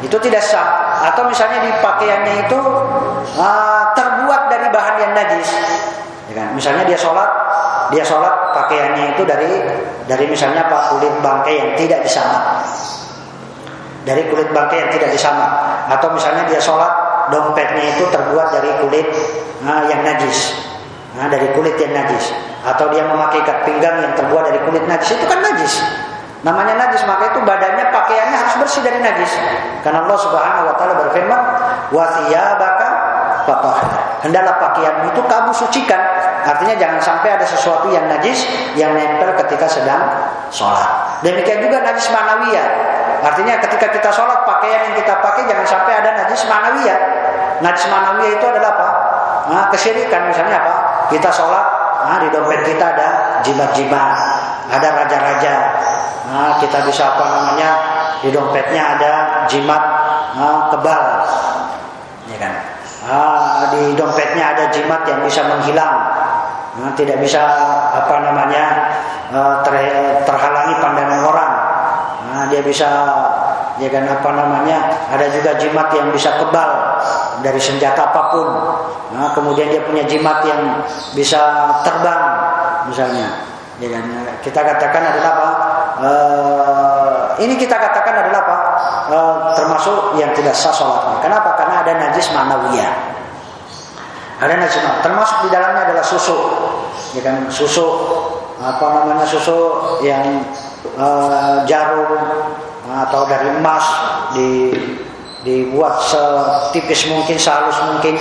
S1: Itu tidak sah. Atau misalnya di pakaiannya itu uh, terbuat dari bahan yang najis. Ya kan? Misalnya dia sholat, dia sholat pakaiannya itu dari dari misalnya apa kulit bangkai yang tidak disamak dari kulit bangkai yang tidak disamak atau misalnya dia sholat dompetnya itu terbuat dari kulit nah, yang najis. Nah, dari kulit yang najis. Atau dia memakai ikat pinggang yang terbuat dari kulit najis itu kan najis. Namanya najis maka itu badannya pakaiannya harus bersih dari najis. Karena Allah Subhanahu wa taala berfirman wa thiyabaka hendaklah pakaian itu kamu sucikan. Artinya jangan sampai ada sesuatu yang najis yang nempel ketika sedang sholat. Demikian juga najis manawiyah Artinya ketika kita sholat pakaian yang kita pakai jangan sampai ada najis manawiyah. Najis manawiyah itu adalah apa? Nah, kesyirikan misalnya apa? Kita sholat, nah, di dompet kita ada jimat-jimat, ada raja-raja. Nah, kita bisa apa namanya? Di dompetnya ada jimat nah, kebal, ya kan? Nah, di dompetnya ada jimat yang bisa menghilang, nah, tidak bisa apa namanya ter, terhalangi pandangan orang. Nah, dia bisa ya kan apa namanya? Ada juga jimat yang bisa kebal dari senjata apa pun. Nah, kemudian dia punya jimat yang bisa terbang misalnya. Ya kan? Kita katakan adalah apa? E, ini kita katakan adalah apa? E, termasuk yang tidak sah sholatnya. Kenapa? Karena ada najis manawiyah. Ada najis termasuk di dalamnya adalah susu. Ya kan? Susu apa namanya susu yang uh, jarum atau dari emas di dibuat setipis mungkin sehalus mungkin.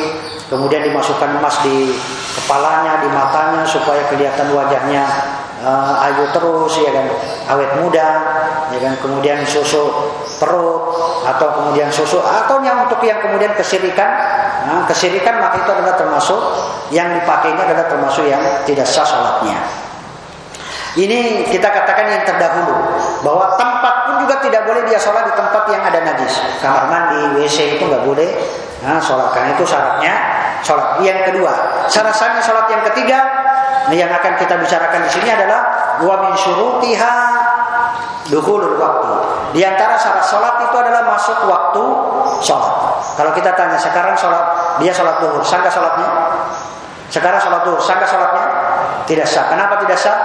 S1: Kemudian dimasukkan emas di kepalanya di matanya supaya kelihatan wajahnya uh, ayu terus ya kan? Awet muda ya kan? Kemudian susu perut atau kemudian susu atau yang untuk yang kemudian kesirikan nah, kesirikan maka itu adalah termasuk yang dipakainya adalah termasuk yang tidak sah sholatnya ini kita katakan yang terdahulu bahwa tempat pun juga tidak boleh dia sholat di tempat yang ada najis. Kamar mandi, WC itu nggak boleh. Nah, sholat karena itu syaratnya sholat. Yang kedua, syarat-syaratnya sholat yang ketiga yang akan kita bicarakan di sini adalah dua min syurutiha duhulul waktu. Di antara syarat sholat itu adalah masuk waktu sholat. Kalau kita tanya sekarang sholat, dia sholat duhur, sangka sholatnya? Sekarang sholat duhur, sangka sholatnya? Tidak sah. Kenapa tidak sah?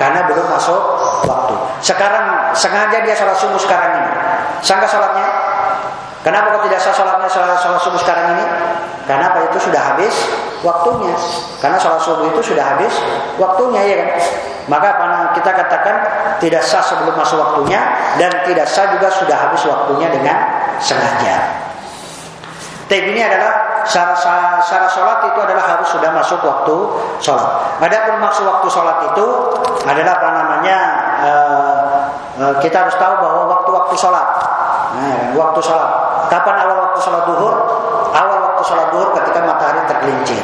S1: Karena belum masuk waktu. Sekarang sengaja dia sholat subuh sekarang ini. Sangka sholatnya? Kenapa kok tidak sah sholatnya sholat, sholat subuh sekarang ini? Karena apa itu sudah habis waktunya. Karena sholat subuh itu sudah habis waktunya ya kan. Maka kita katakan tidak sah sebelum masuk waktunya dan tidak sah juga sudah habis waktunya dengan sengaja. Tapi ini adalah syarat, syarat sholat itu adalah harus sudah masuk waktu sholat. Adapun maksud waktu sholat itu adalah apa namanya? E, e, kita harus tahu bahwa waktu-waktu sholat, nah, waktu sholat. Kapan awal waktu sholat duhur? Awal waktu sholat duhur ketika matahari tergelincir.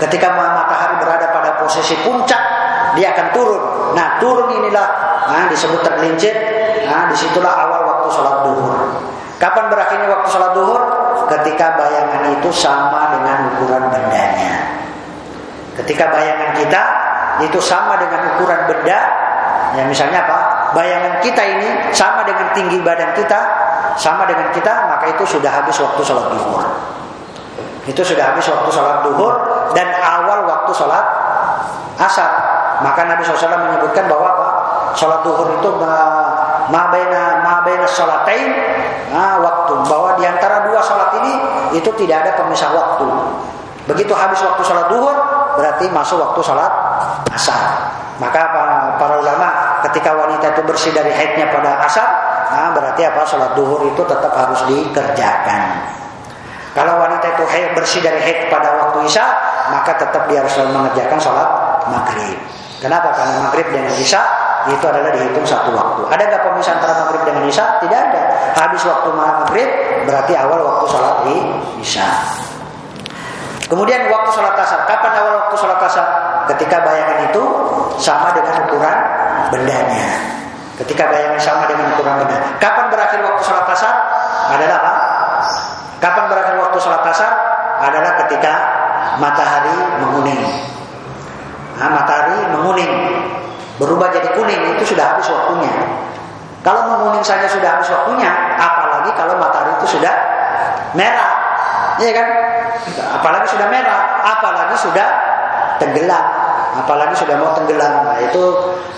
S1: Ketika matahari berada pada posisi puncak, dia akan turun. Nah, turun inilah nah, disebut tergelincir. Nah, di situlah awal waktu sholat duhur. Kapan berakhirnya waktu sholat duhur? Ketika bayangan itu sama dengan ukuran bendanya. Ketika bayangan kita itu sama dengan ukuran benda, ya misalnya apa? bayangan kita ini sama dengan tinggi badan kita, sama dengan kita, maka itu sudah habis waktu sholat duhur. Itu sudah habis waktu sholat duhur dan awal waktu sholat asar. Maka Nabi SAW menyebutkan bahwa apa? Sholat duhur itu mabena mabena sholatain nah, waktu bahwa di antara dua sholat ini itu tidak ada pemisah waktu. Begitu habis waktu sholat duhur berarti masuk waktu sholat asar. Maka para ulama ketika wanita itu bersih dari haidnya pada asar, nah berarti apa sholat duhur itu tetap harus dikerjakan. Kalau wanita itu bersih dari haid pada waktu isya, maka tetap dia harus mengerjakan sholat maghrib. Kenapa? Karena maghrib dengan isya itu adalah dihitung satu waktu. Ada nggak pemisah antara maghrib dengan isya? Tidak ada. Habis waktu maghrib berarti awal waktu sholat isya. Kemudian waktu sholat asar. Kapan awal waktu sholat asar? Ketika bayangan itu sama dengan ukuran bendanya. Ketika bayangan sama dengan ukuran benda. Kapan berakhir waktu sholat asar? Adalah apa? Kapan berakhir waktu sholat asar? Adalah ketika matahari menguning. Nah, matahari menguning, berubah jadi kuning itu sudah habis waktunya. Kalau menguning saja sudah habis waktunya, apalagi kalau matahari itu sudah merah, iya kan? Apalagi sudah merah, apalagi sudah tenggelam apalagi sudah mau tenggelam. Nah, itu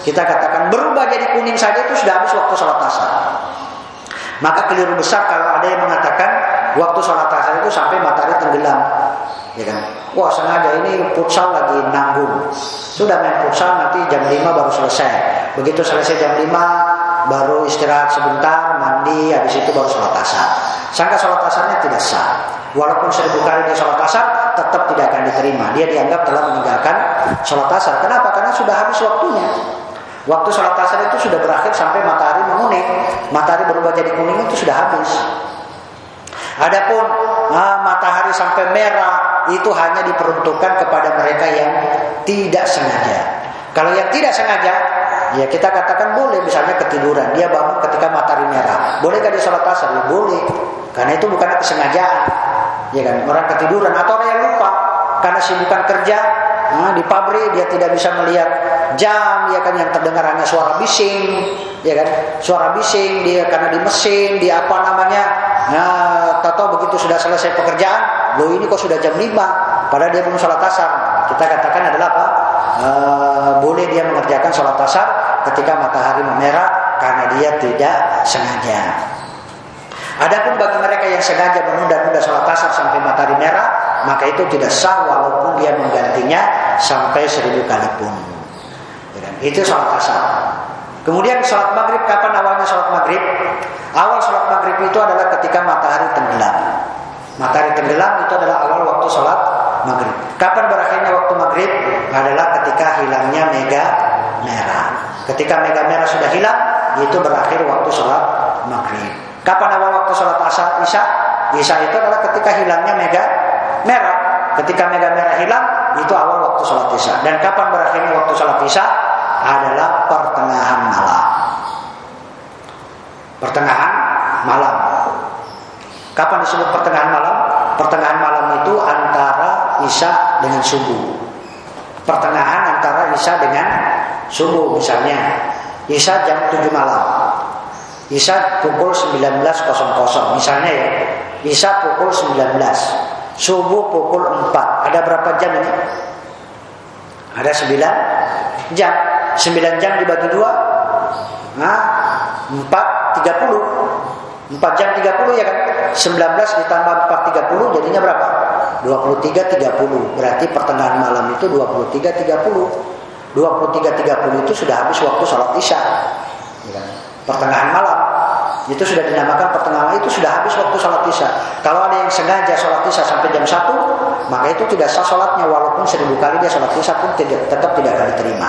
S1: kita katakan berubah jadi kuning saja itu sudah habis waktu sholat asar. Maka keliru besar kalau ada yang mengatakan waktu sholat asar itu sampai matahari tenggelam. Ya kan? Wah sengaja ini futsal lagi nanggung. Sudah main futsal nanti jam 5 baru selesai. Begitu selesai jam 5 baru istirahat sebentar, mandi, habis itu baru sholat asar. Sangka sholat asarnya tidak sah. Walaupun seribu kali dia sholat asar, tetap tidak akan diterima. Dia dianggap telah meninggalkan sholat asar. Kenapa? Karena sudah habis waktunya. Waktu sholat asar itu sudah berakhir sampai matahari menguning. Matahari berubah jadi kuning itu sudah habis. Adapun ah, matahari sampai merah itu hanya diperuntukkan kepada mereka yang tidak sengaja. Kalau yang tidak sengaja, ya kita katakan boleh misalnya ketiduran, dia bangun ketika matahari merah. Bolehkah dia sholat asar? Ya boleh. Karena itu bukan kesengajaan ya kan orang ketiduran atau orang yang lupa karena sibukan kerja nah, di pabrik dia tidak bisa melihat jam ya kan yang terdengar hanya suara bising ya kan? Suara bising dia karena di mesin di apa namanya? Nah tahu begitu sudah selesai pekerjaan lo ini kok sudah jam 5 padahal dia belum sholat asar. Kita katakan adalah apa? E, boleh dia mengerjakan sholat asar ketika matahari memerah karena dia tidak sengaja. Adapun bagi mereka yang sengaja menunda-nunda sholat asar sampai matahari merah, maka itu tidak sah walaupun dia menggantinya sampai seribu kali pun. Itu sholat asar. Kemudian sholat maghrib, kapan awalnya sholat maghrib? Awal sholat maghrib itu adalah ketika matahari tenggelam. Matahari tenggelam itu adalah awal waktu sholat maghrib. Kapan berakhirnya waktu maghrib? Adalah ketika hilangnya mega merah. Ketika mega merah sudah hilang, itu berakhir waktu sholat maghrib. Kapan awal waktu sholat asar isya? Isya itu adalah ketika hilangnya mega merah. Ketika mega merah hilang, itu awal waktu sholat isya. Dan kapan berakhirnya waktu sholat isya? Adalah pertengahan malam. Pertengahan malam. Kapan disebut pertengahan malam? Pertengahan malam itu antara isya dengan subuh. Pertengahan antara isya dengan subuh misalnya. Isya jam 7 malam. Isya pukul 19.00 misalnya ya. Isya pukul 19. Subuh pukul 4. Ada berapa jam ini? Ada 9 jam. 9 jam dibagi 2. Nah, 4 30. 4 jam 30 ya kan? 19 ditambah 4 30 jadinya berapa? 23 30. Berarti pertengahan malam itu 23 30. 23 30 itu sudah habis waktu sholat Isya. Ya kan? pertengahan malam itu sudah dinamakan pertengahan itu sudah habis waktu sholat isya kalau ada yang sengaja sholat isya sampai jam 1 maka itu tidak sah sholatnya walaupun seribu kali dia sholat isya pun tidak, tetap tidak akan diterima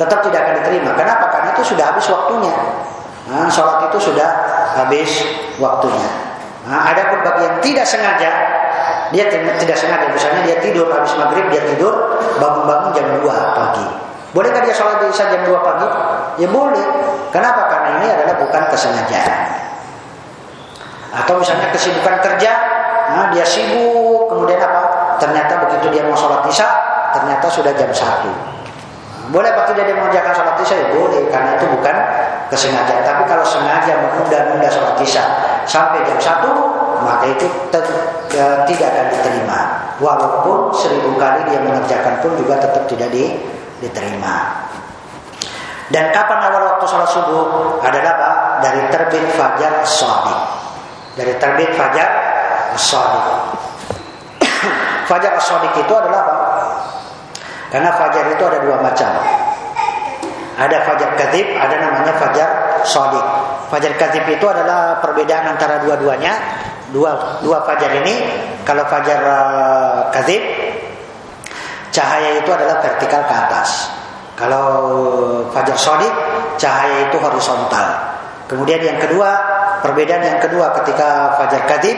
S1: tetap tidak akan diterima kenapa? karena itu sudah habis waktunya nah, sholat itu sudah habis waktunya nah, ada pun bagi yang tidak sengaja dia tidak sengaja misalnya dia tidur habis maghrib dia tidur bangun-bangun jam 2 pagi Bolehkah dia sholat isya jam 2 pagi? Ya boleh. Kenapa? Karena ini adalah bukan kesengajaan. Atau misalnya kesibukan kerja, nah dia sibuk, kemudian apa? Ternyata begitu dia mau sholat isya, ternyata sudah jam 1. Boleh apa tidak dia mengerjakan sholat isya? Ya boleh, karena itu bukan kesengajaan. Tapi kalau sengaja menunda-nunda sholat isya sampai jam satu, maka itu ya, tidak akan diterima. Walaupun seribu kali dia mengerjakan pun juga tetap tidak di, diterima. Dan kapan awal waktu sholat subuh adalah apa? Dari terbit fajar sodik. Dari terbit fajar sodik. fajar sodik itu adalah apa? Karena fajar itu ada dua macam. Ada fajar kadib, ada namanya fajar sodik. Fajar kadib itu adalah perbedaan antara dua-duanya. Dua dua fajar ini, kalau fajar uh, kadib, cahaya itu adalah vertikal ke atas. Kalau fajar sodik, cahaya itu horizontal. Kemudian yang kedua, perbedaan yang kedua ketika fajar kadib,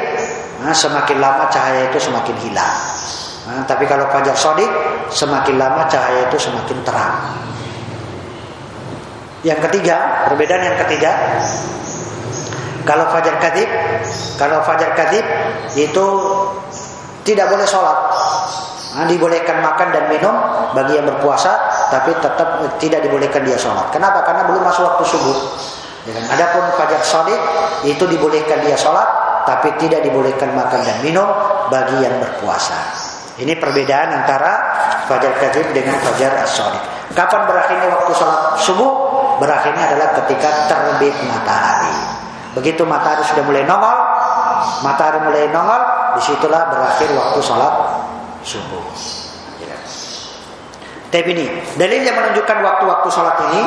S1: nah, semakin lama cahaya itu semakin hilang. Nah, tapi kalau fajar sodik semakin lama cahaya itu semakin terang. Yang ketiga, perbedaan yang ketiga, kalau fajar kadib, kalau fajar kadib itu tidak boleh sholat. Nah, dibolehkan makan dan minum bagi yang berpuasa, tapi tetap tidak dibolehkan dia sholat. Kenapa? Karena belum masuk waktu subuh. Ya kan? Adapun fajar sodik itu dibolehkan dia sholat, tapi tidak dibolehkan makan dan minum bagi yang berpuasa. Ini perbedaan antara fajar kadhib dengan fajar as-shadiq. Kapan berakhirnya waktu sholat subuh? Berakhirnya adalah ketika terbit matahari. Begitu matahari sudah mulai nongol, matahari mulai nongol, di situlah berakhir waktu sholat subuh. Tapi ini dalil yang menunjukkan waktu-waktu sholat ini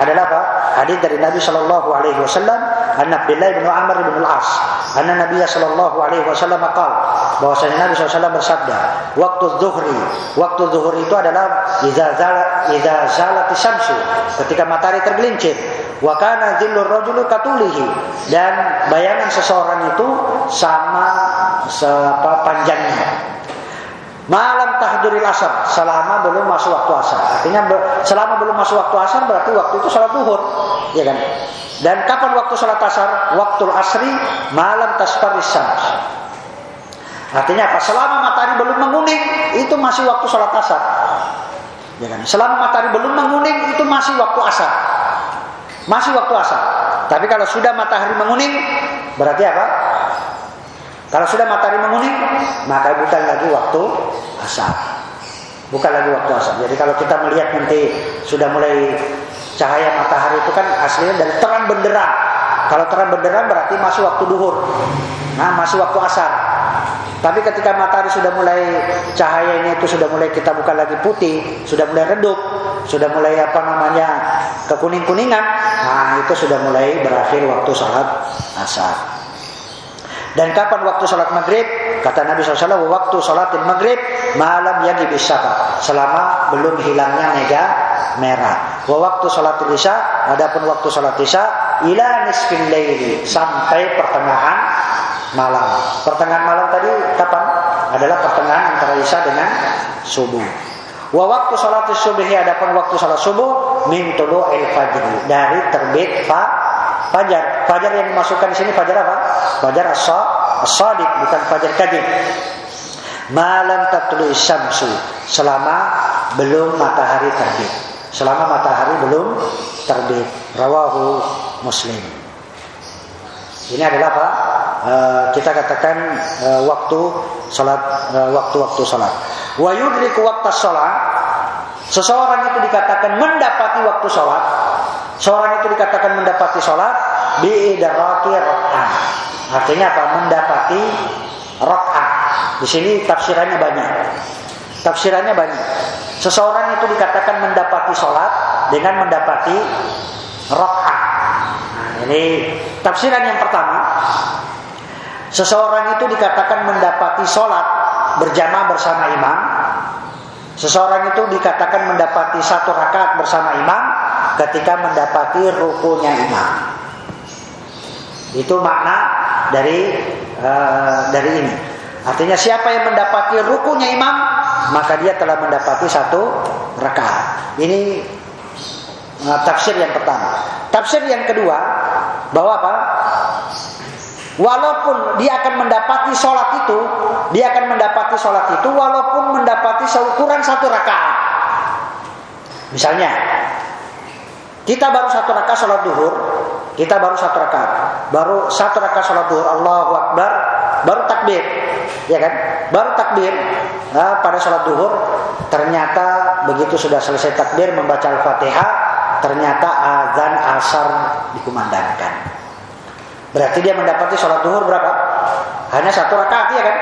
S1: adalah apa? Hadis dari Nabi Shallallahu Alaihi Wasallam, An Abdullah bin Amr bin Al-As, Anna Nabi Shallallahu Alaihi Wasallam akal bahwasanya Nabi SAW bersabda, waktu zuhri, waktu zuhur itu adalah iza zala iza zalat syamsu, ketika matahari tergelincir, wa kana dhillur rajuli katulihi dan bayangan seseorang itu sama seapa panjangnya Malam tahduril asar selama belum masuk waktu asar. Artinya selama belum masuk waktu asar berarti waktu itu sholat duhur, ya kan? Dan kapan waktu sholat asar? Waktu asri malam tasfaris syams. Artinya apa? Selama matahari belum menguning itu masih waktu sholat asar. Ya kan? Selama matahari belum menguning itu masih waktu asar. Masih waktu asar. Tapi kalau sudah matahari menguning berarti apa? Kalau sudah matahari menguning, maka bukan lagi waktu asar. Bukan lagi waktu asar. Jadi kalau kita melihat nanti sudah mulai cahaya matahari itu kan aslinya dari terang benderang. Kalau terang benderang berarti masuk waktu duhur. Nah, masuk waktu asar. Tapi ketika matahari sudah mulai cahayanya itu sudah mulai kita bukan lagi putih, sudah mulai redup, sudah mulai apa namanya kekuning-kuningan, nah itu sudah mulai berakhir waktu salat asar. Dan kapan waktu sholat maghrib? Kata Nabi SAW, waktu sholat maghrib malam yang dibisaka. Selama belum hilangnya mega merah. Wa waktu sholat isya, adapun waktu sholat isya, ila nisfin laili sampai pertengahan malam. Pertengahan malam tadi kapan? Adalah pertengahan antara isya dengan subuh. Wa waktu sholat subuh adapun waktu sholat subuh min tulu'il fajri dari terbit fa Fajar. Fajar yang dimasukkan di sini fajar apa? Fajar as-sadiq bukan fajar kadib. Malam tatlu syamsu selama belum matahari terbit. Selama matahari belum terbit. Rawahu Muslim. Ini adalah apa? E, kita katakan e, waktu salat e, waktu-waktu salat. Wa yudriku waktu salat Seseorang itu dikatakan mendapati waktu sholat Seorang itu dikatakan mendapati sholat biidarati rakaat. Artinya apa? Mendapati rakaat. Di sini tafsirannya banyak. Tafsirannya banyak. Seseorang itu dikatakan mendapati sholat dengan mendapati rakaat. Nah, ini tafsiran yang pertama. Seseorang itu dikatakan mendapati sholat berjamaah bersama imam. Seseorang itu dikatakan mendapati satu rakaat bersama imam ketika mendapati rukunya imam. Itu makna dari uh, dari ini. Artinya siapa yang mendapati rukunya imam, maka dia telah mendapati satu rakaat. Ini uh, tafsir yang pertama. Tafsir yang kedua bahwa apa? Walaupun dia akan mendapati sholat itu, dia akan mendapati sholat itu walaupun mendapati seukuran satu rakaat. Misalnya, kita baru satu rakaat sholat duhur, kita baru satu rakaat, baru satu rakaat sholat duhur, Allahu Akbar, baru takbir, ya kan? Baru takbir nah, pada sholat duhur, ternyata begitu sudah selesai takbir membaca al-fatihah, ternyata azan asar dikumandangkan. Berarti dia mendapati sholat duhur berapa? Hanya satu rakaat, ya kan?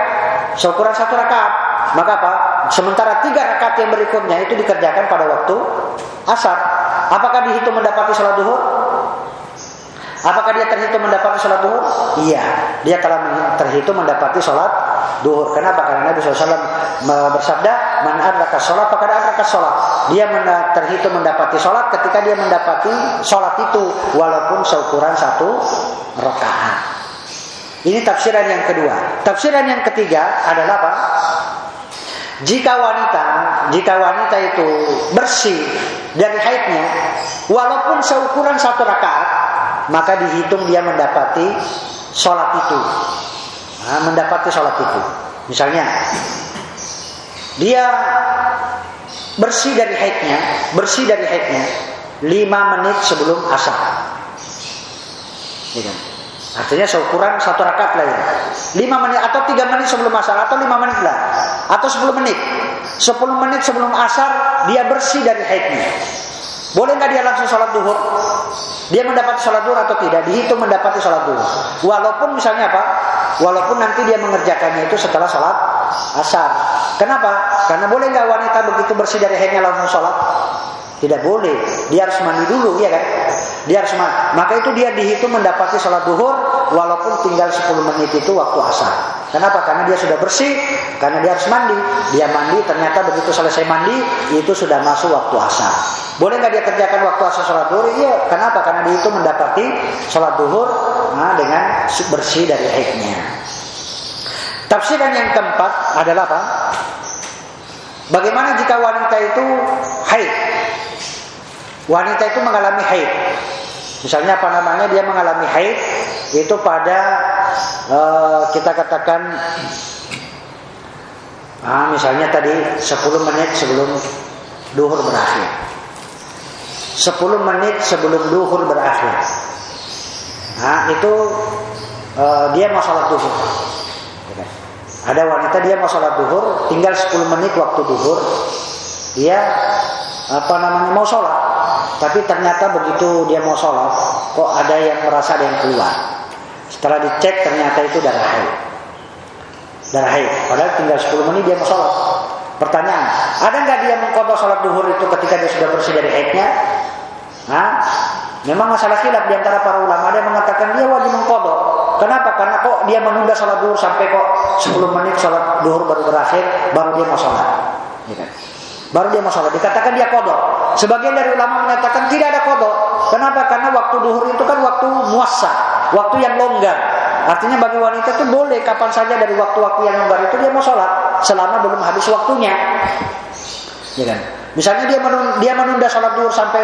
S1: Seukuran satu rakaat. Maka apa? Sementara tiga rakaat yang berikutnya itu dikerjakan pada waktu asar. Apakah dihitung mendapati sholat duhur? Apakah dia terhitung mendapati sholat duhur? Iya, dia telah terhitung mendapati sholat duhur. Kenapa? Karena Nabi SAW bersabda, "Man adraka sholat, maka adraka sholat." Dia terhitung mendapati sholat ketika dia mendapati sholat itu, walaupun seukuran satu rakaat. Ini tafsiran yang kedua. Tafsiran yang ketiga adalah apa? Jika wanita, jika wanita itu bersih dari haidnya, walaupun seukuran satu rakaat, maka dihitung dia mendapati sholat itu, nah, mendapati sholat itu. Misalnya, dia bersih dari haidnya, bersih dari haidnya, lima menit sebelum asar. Ya kan? Artinya seukuran satu rakaat lah ya. Lima menit atau tiga menit sebelum asar atau lima menit lah. Atau sepuluh menit. Sepuluh menit sebelum asar dia bersih dari haidnya. Boleh nggak dia langsung sholat duhur? Dia mendapati sholat duhur atau tidak? Dihitung mendapati sholat duhur. Walaupun misalnya apa? Walaupun nanti dia mengerjakannya itu setelah sholat asar. Kenapa? Karena boleh nggak wanita begitu bersih dari haidnya langsung sholat? Tidak boleh. Dia harus mandi dulu, ya kan? Dia harus mandi. Maka itu dia dihitung mendapati sholat duhur walaupun tinggal 10 menit itu waktu asar. Kenapa? Karena dia sudah bersih, karena dia harus mandi. Dia mandi, ternyata begitu selesai mandi, itu sudah masuk waktu asar. Boleh nggak dia kerjakan waktu asar sholat duhur? Iya. Kenapa? Karena dia itu mendapati sholat duhur nah, dengan bersih dari haidnya. Tafsiran yang keempat adalah apa? Bagaimana jika wanita itu haid? Wanita itu mengalami haid. Misalnya apa namanya dia mengalami haid itu pada uh, kita katakan ah, misalnya tadi 10 menit sebelum duhur berakhir. 10 menit sebelum duhur berakhir. Nah, itu uh, dia mau sholat duhur. Ada wanita dia mau sholat duhur, tinggal 10 menit waktu duhur, dia apa namanya mau sholat, tapi ternyata begitu dia mau sholat, kok ada yang merasa ada yang keluar. Setelah dicek ternyata itu darah haid. Darah haid. Padahal tinggal 10 menit dia mau sholat. Pertanyaan, ada nggak dia mengkodok sholat duhur itu ketika dia sudah bersih dari haidnya? Hah? Memang masalah khilaf di antara para ulama ada yang mengatakan dia wajib mengkodok. Kenapa? Karena kok dia menunda sholat duhur sampai kok 10 menit sholat duhur baru berakhir, baru dia mau sholat. Ya kan? Baru dia mau sholat. Dikatakan dia kodok. Sebagian dari ulama mengatakan tidak ada kodok. Kenapa? Karena waktu duhur itu kan waktu muasa, waktu yang longgar. Artinya bagi wanita itu boleh kapan saja dari waktu-waktu yang longgar itu dia mau sholat selama belum habis waktunya. Ya kan? Misalnya dia menunda, dia menunda sholat duhur sampai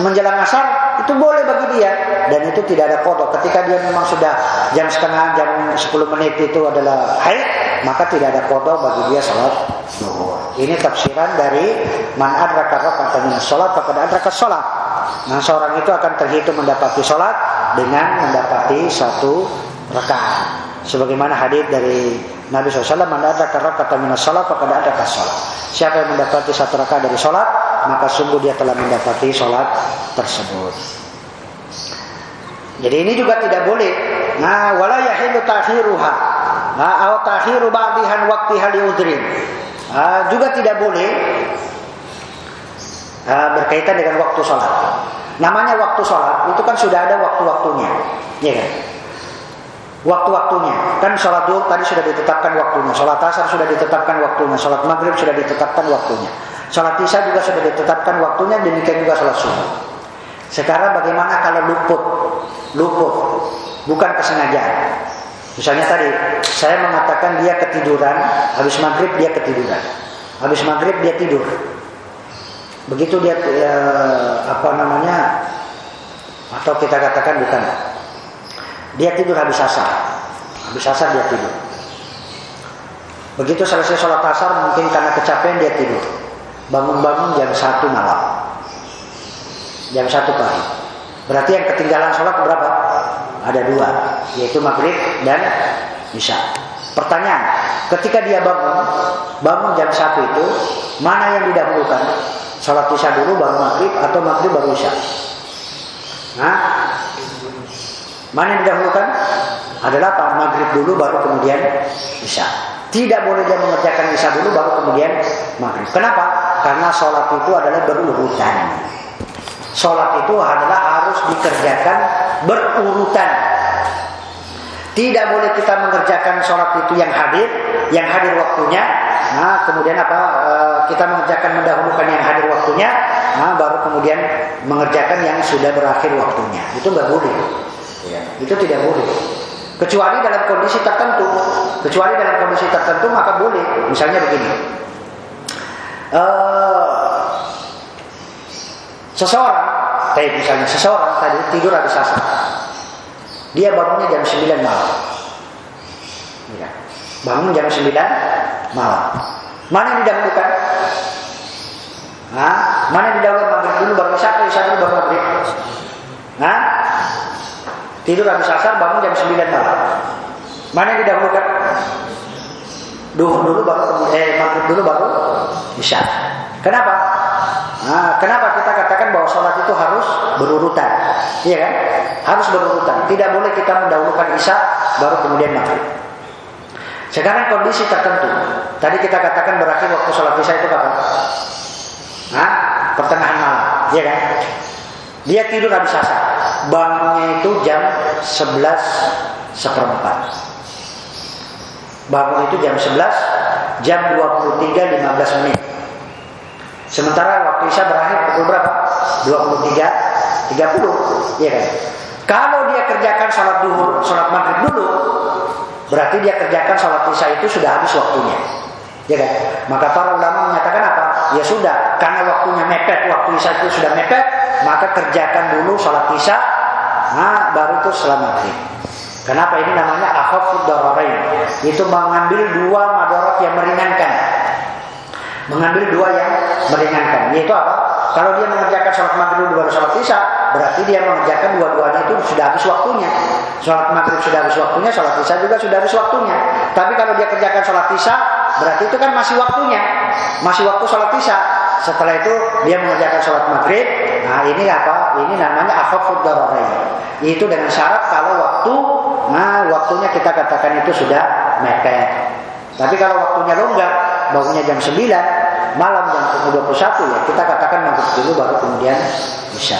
S1: menjelang asar, itu boleh bagi dia. Dan itu tidak ada kodok. Ketika dia memang sudah jam setengah, jam 10 menit itu adalah haid, maka tidak ada kodok bagi dia sholat duhur. Ini tafsiran dari man adraka rakatan min sholat, pada adraka sholat. Nah seorang itu akan terhitung mendapati sholat dengan mendapati satu rakaat. Sebagaimana hadis dari Nabi SAW, "Man adraka rakatan min sholat, pada adraka sholat." Siapa yang mendapati satu rakaat dari sholat, maka sungguh dia telah mendapati sholat tersebut. Jadi ini juga tidak boleh. Nah, wala yahilu ta'khiruha. Nah, atau ta'khiru ba'dihan waqtiha liudrin. Nah, juga tidak boleh nah, berkaitan dengan waktu sholat. Namanya waktu sholat itu kan sudah ada waktu-waktunya, ya kan? Waktu-waktunya. Kan sholat duhur tadi sudah ditetapkan waktunya, sholat asar sudah ditetapkan waktunya, sholat maghrib sudah ditetapkan waktunya, sholat isya juga sudah ditetapkan waktunya, demikian juga sholat subuh. Sekarang bagaimana kalau luput, luput, bukan kesengajaan. Misalnya tadi saya mengatakan dia ketiduran, habis maghrib dia ketiduran, habis maghrib dia tidur. Begitu dia ya, apa namanya, atau kita katakan bukan dia tidur habis asar. Habis asar dia tidur. Begitu selesai sholat asar mungkin karena kecapean dia tidur. Bangun-bangun jam satu malam. Jam satu pagi. Berarti yang ketinggalan sholat berapa? Ada dua, yaitu maghrib dan isya. Pertanyaan, ketika dia bangun, bangun jam satu itu, mana yang didahulukan? Sholat isya dulu baru maghrib atau maghrib baru isya? Nah, mana yang didahulukan? Adalah apa? Maghrib dulu baru kemudian isya. Tidak boleh dia mengerjakan isya dulu baru kemudian maghrib. Kenapa? Karena sholat itu adalah berurutan. Sholat itu adalah harus dikerjakan berurutan. Tidak boleh kita mengerjakan sholat itu yang hadir, yang hadir waktunya. Nah, kemudian apa? E, kita mengerjakan mendahulukan yang hadir waktunya, nah, baru kemudian mengerjakan yang sudah berakhir waktunya. Itu nggak boleh. Ya, itu tidak boleh. Kecuali dalam kondisi tertentu. Kecuali dalam kondisi tertentu maka boleh. Misalnya begini. Uh, seseorang, kayak misalnya seseorang tadi tidur habis asar. Dia bangunnya jam 9 malam. Ya. Bangun jam 9 malam. Mana yang didahulukan? Hah? Mana yang didahulukan maghrib dulu baru isya isya baru maghrib? Hah? Tidur habis asar bangun jam 9 malam. Mana yang didahulukan? Duhur dulu baru eh maghrib dulu baru isya. Kenapa? Nah, kenapa kita katakan bahwa sholat itu harus berurutan? Iya kan? Harus berurutan. Tidak boleh kita mendahulukan isya baru kemudian maghrib. Sekarang kondisi tertentu. Tadi kita katakan berakhir waktu sholat isya itu kapan? Nah, pertengahan malam, iya kan? Dia tidur habis asar. Bangunnya itu jam 11 seperempat. Bangun itu jam 11, jam 23 15 menit. Sementara waktu Isya berakhir pukul berapa? 23 30, ya kan? Kalau dia kerjakan sholat duhur, sholat maghrib dulu, berarti dia kerjakan sholat Isya itu sudah habis waktunya. Ya kan? Maka para ulama menyatakan apa? Ya sudah, karena waktunya mepet, waktu Isya itu sudah mepet, maka kerjakan dulu sholat isya, nah baru itu setelah maghrib. Kenapa ini namanya akhafud dararain? Itu mengambil dua madarat yang meringankan. Mengambil dua yang meringankan. Yaitu apa? Kalau dia mengerjakan sholat maghrib dulu baru sholat isya, berarti dia mengerjakan dua-duanya itu sudah habis waktunya. Sholat maghrib sudah habis waktunya, sholat isya juga sudah habis waktunya. Tapi kalau dia kerjakan sholat isya, berarti itu kan masih waktunya, masih waktu sholat isya. Setelah itu dia mengerjakan sholat maghrib. Nah ini apa? Ini namanya akhafud dararain. Itu dengan syarat kalau waktu, nah waktunya kita katakan itu sudah mepet. Tapi kalau waktunya longgar, bangunnya jam 9, malam jam pukul 21 ya kita katakan maghrib dulu baru kemudian bisa.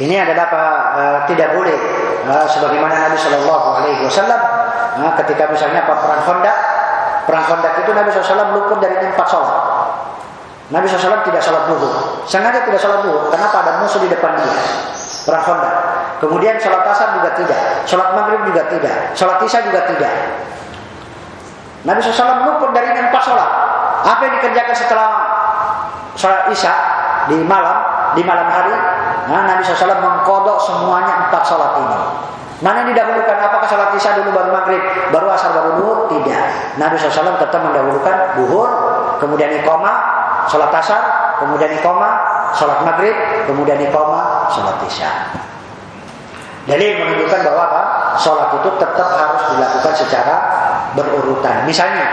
S1: Ini adalah apa? E, tidak boleh e, sebagaimana Nabi Shallallahu Alaihi Wasallam e, ketika misalnya perang Khandaq, perang Khandaq itu Nabi SAW luput dari empat sholat. Nabi SAW tidak sholat duhur. Sengaja tidak sholat duhur. Kenapa? Ada musuh di depan dia. Perang Khandaq. Kemudian sholat asar juga tidak. Sholat maghrib juga tidak. Sholat isya juga tidak. Nabi SAW luput dari empat sholat. Apa yang dikerjakan setelah sholat isya di malam, di malam hari? Nah, Nabi SAW mengkodok semuanya empat sholat ini. Mana yang didahulukan? Apakah sholat isya dulu baru maghrib, baru asar baru duhur? Tidak. Nabi SAW tetap mendahulukan duhur, kemudian iqamah, sholat asar, kemudian iqamah, sholat maghrib, kemudian iqamah, sholat isya. Jadi menunjukkan bahwa apa? Sholat itu tetap harus dilakukan secara berurutan. Misalnya,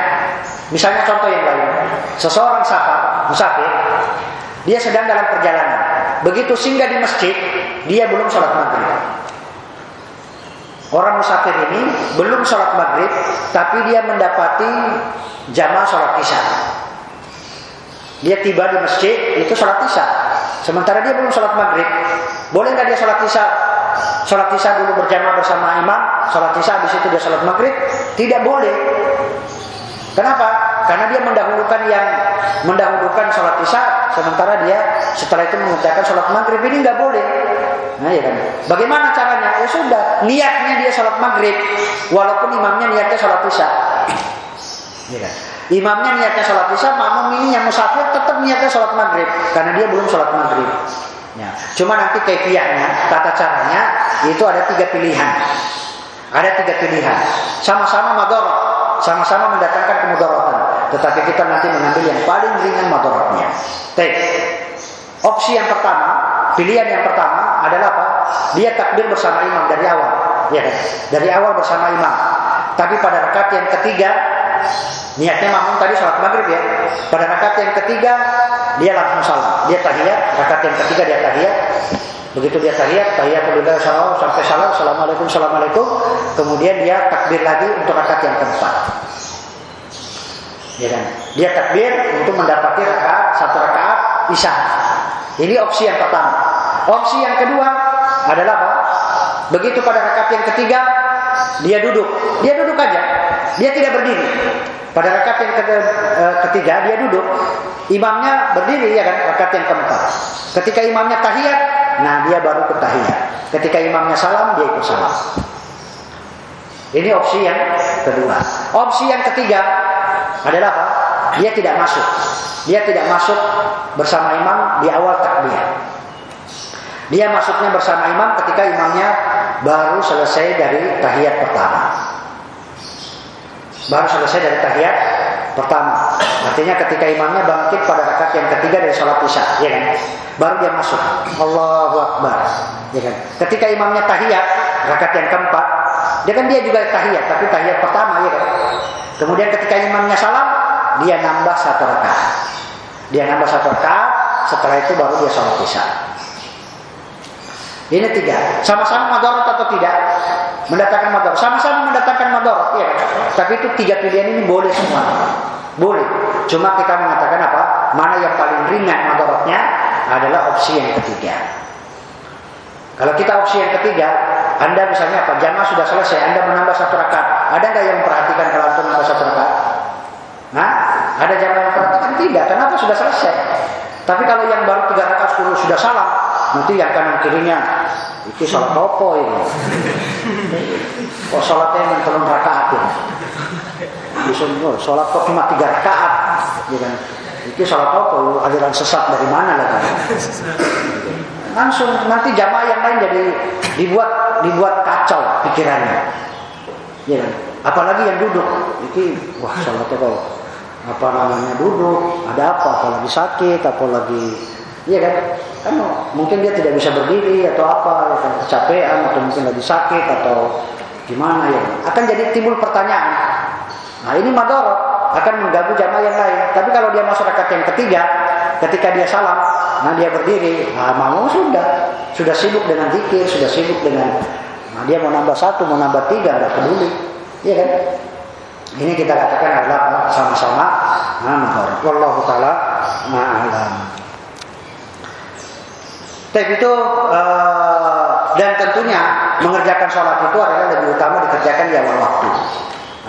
S1: misalnya contoh yang lain, seseorang safar, musafir, dia sedang dalam perjalanan. Begitu singgah di masjid, dia belum sholat maghrib. Orang musafir ini belum sholat maghrib, tapi dia mendapati jamaah sholat isya. Dia tiba di masjid, itu sholat isya. Sementara dia belum sholat maghrib. Boleh nggak dia sholat isya? Sholat isya dulu berjamaah bersama imam, sholat isya habis itu dia sholat maghrib? Tidak boleh. Kenapa? Karena dia mendahulukan yang mendahulukan sholat isya, sementara dia setelah itu mengerjakan sholat maghrib ini nggak boleh. Nah, ya kan? Bagaimana caranya? Ya sudah, niatnya dia sholat maghrib, walaupun imamnya niatnya sholat isya. Ya kan? Imamnya niatnya sholat isya, makmum ini yang musafir tetap niatnya sholat maghrib, karena dia belum sholat maghrib. Ya. Cuma nanti kepiahnya, tata caranya itu ada tiga pilihan. Ada tiga pilihan. Sama-sama madorot, sama-sama mendatangkan kemudaratan. Tetapi kita nanti mengambil yang paling ringan madorotnya. Baik. Opsi yang pertama, pilihan yang pertama adalah apa? Dia takbir bersama imam dari awal, ya? Dari awal bersama imam. Tapi pada rakaat yang ketiga, niatnya makmum tadi sholat maghrib ya. Pada rakaat yang ketiga, dia langsung salam. Dia tahiyat, rakaat yang ketiga dia tahiyat. Begitu dia tahiyat, tahiyat kedua salam sampai salam, assalamualaikum, assalamualaikum. Kemudian dia takbir lagi untuk rakaat yang keempat. Ya kan? Dia takbir untuk mendapati rakaat satu rakaat isya. Ini opsi yang pertama. Opsi yang kedua adalah apa? Begitu pada rakaat yang ketiga, dia duduk. Dia duduk aja. Dia tidak berdiri. Pada rakaat yang eh, ketiga, dia duduk. Imamnya berdiri ya kan, rakaat yang keempat. Ketika imamnya tahiyat, nah dia baru ke tahiyat. Ketika imamnya salam, dia ikut salam. Ini opsi yang kedua. Opsi yang ketiga adalah apa? Dia tidak masuk. Dia tidak masuk bersama imam di awal takbir. Dia masuknya bersama imam ketika imamnya baru selesai dari tahiyat pertama. Baru selesai dari tahiyat pertama. Artinya ketika imamnya bangkit pada rakaat yang ketiga dari sholat isya, ya kan? Baru dia masuk. Allahu Akbar. Ya kan? Ketika imamnya tahiyat, rakaat yang keempat, dia kan dia juga tahiyat, tapi tahiyat pertama ya kan. Kemudian ketika imamnya salam, dia nambah satu rakaat. Dia nambah satu rakaat, setelah itu baru dia sholat isya. Ini tiga. Sama-sama madorot atau tidak? Mendatangkan madorot. Sama-sama mendatangkan madorot, ya. Tapi itu tiga pilihan ini boleh semua. Boleh. Cuma kita mengatakan apa? Mana yang paling ringan madorotnya adalah opsi yang ketiga. Kalau kita opsi yang ketiga, Anda misalnya apa? Jamaah sudah selesai, Anda menambah satu rakaat. Ada nggak yang memperhatikan kalau Anda menambah satu rakaat? Nah, ada jamaah yang perhatikan tidak. Kenapa sudah selesai? Tapi kalau yang baru tiga rakaat sudah salam, nanti yang kanan kirinya itu salat apa ini? Kok salatnya yang telung rakaat ini? Bisa oh, salat kok cuma tiga rakaat, ya kan? Itu salat apa? Aliran sesat dari mana lagi? Langsung nanti jamaah yang lain jadi dibuat dibuat kacau pikirannya. Ya kan? Apalagi yang duduk, itu wah salatnya kok apa namanya duduk, ada apa, apalagi sakit, apalagi iya kan? Kan mungkin dia tidak bisa berdiri atau apa, ya kan kecapean atau mungkin lagi sakit atau gimana ya. Akan jadi timbul pertanyaan. Nah ini madorot akan mengganggu jamaah yang lain. Tapi kalau dia masuk rakaat yang ketiga, ketika dia salam, nah dia berdiri, nah mau sudah, sudah sibuk dengan zikir, sudah sibuk dengan, nah dia mau nambah satu, mau nambah tiga, ada peduli, iya kan? Ini kita katakan adalah sama-sama mahar. Wallahu taala ma'alam. Tapi itu uh, dan tentunya mengerjakan sholat itu adalah lebih utama dikerjakan di awal waktu.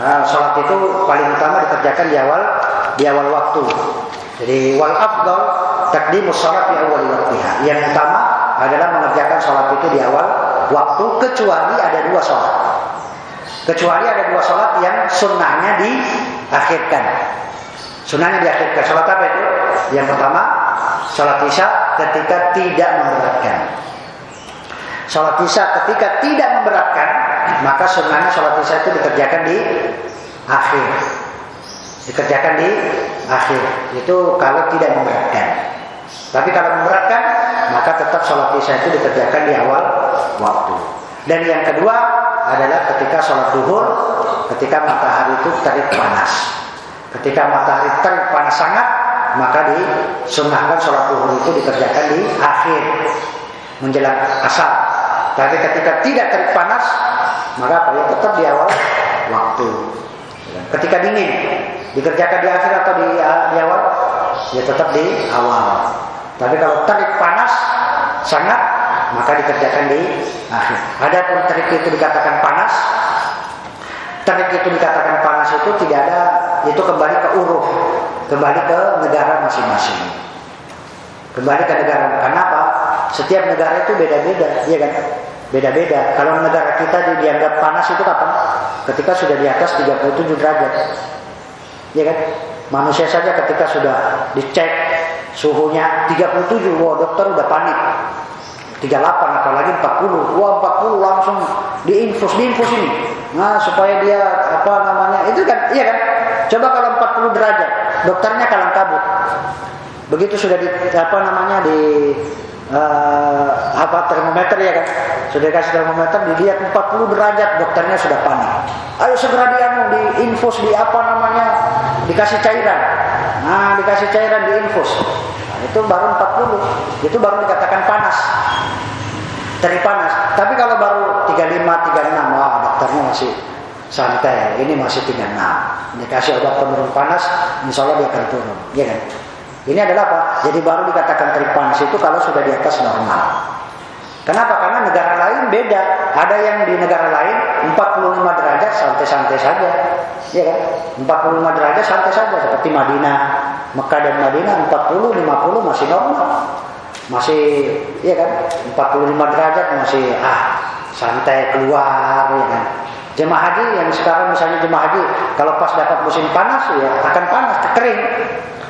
S1: Uh, sholat itu paling utama dikerjakan di awal di awal waktu. Jadi wal afdal takdimus sholat di awal waktiha. Yang utama adalah mengerjakan sholat itu di awal waktu kecuali ada dua sholat. Kecuali ada dua sholat yang sunnahnya diakhirkan. Sunnahnya diakhirkan. Sholat apa itu? Yang pertama, sholat isya ketika tidak memberatkan. Sholat isya ketika tidak memberatkan, maka sunnahnya sholat isya itu dikerjakan di akhir. Dikerjakan di akhir. Itu kalau tidak memberatkan. Tapi kalau memberatkan, maka tetap sholat isya itu dikerjakan di awal waktu. Dan yang kedua, adalah ketika sholat duhur, ketika matahari itu terik panas. Ketika matahari terik panas sangat, maka disunahkan sholat duhur itu dikerjakan di akhir menjelang asar. Tapi ketika tidak terik panas, maka apa ya tetap di awal waktu. Ketika dingin, dikerjakan di akhir atau di, di awal, ya tetap di awal. Tapi kalau terik panas sangat maka dikerjakan di akhir. Adapun terik itu dikatakan panas, terik itu dikatakan panas itu tidak ada, itu kembali ke uruf, kembali ke negara masing-masing. Kembali ke negara. Kenapa? Setiap negara itu beda-beda, iya kan? Beda-beda. Kalau negara kita dianggap panas itu kapan? Ketika sudah di atas 37 derajat. Iya kan? Manusia saja ketika sudah dicek suhunya 37, wah dokter udah panik. 38 apalagi 40 wah 40 langsung diinfus diinfus ini. Nah supaya dia apa namanya itu kan iya kan? Coba kalau 40 derajat dokternya kalang kabut Begitu sudah di apa namanya di uh, apa termometer ya kan? Sudah kasih termometer dilihat 40 derajat dokternya sudah panik. Ayo segera dianu di infus di apa namanya dikasih cairan. Nah dikasih cairan di infus nah, itu baru 40 itu baru dikatakan panas dari panas tapi kalau baru 35 36 wah dokternya masih santai ini masih 36 dikasih obat penurun panas insya Allah dia akan turun ya kan ini adalah apa? Jadi baru dikatakan terik panas itu kalau sudah di atas normal. Kenapa? Karena negara lain beda. Ada yang di negara lain 45 derajat santai-santai saja. Ya kan? 45 derajat santai saja seperti Madinah, Mekah dan Madinah 40 50 masih normal. Masih ya kan? 45 derajat masih ah santai keluar ya kan. Jemaah haji yang sekarang misalnya jemaah haji kalau pas dapat musim panas ya akan panas, kering.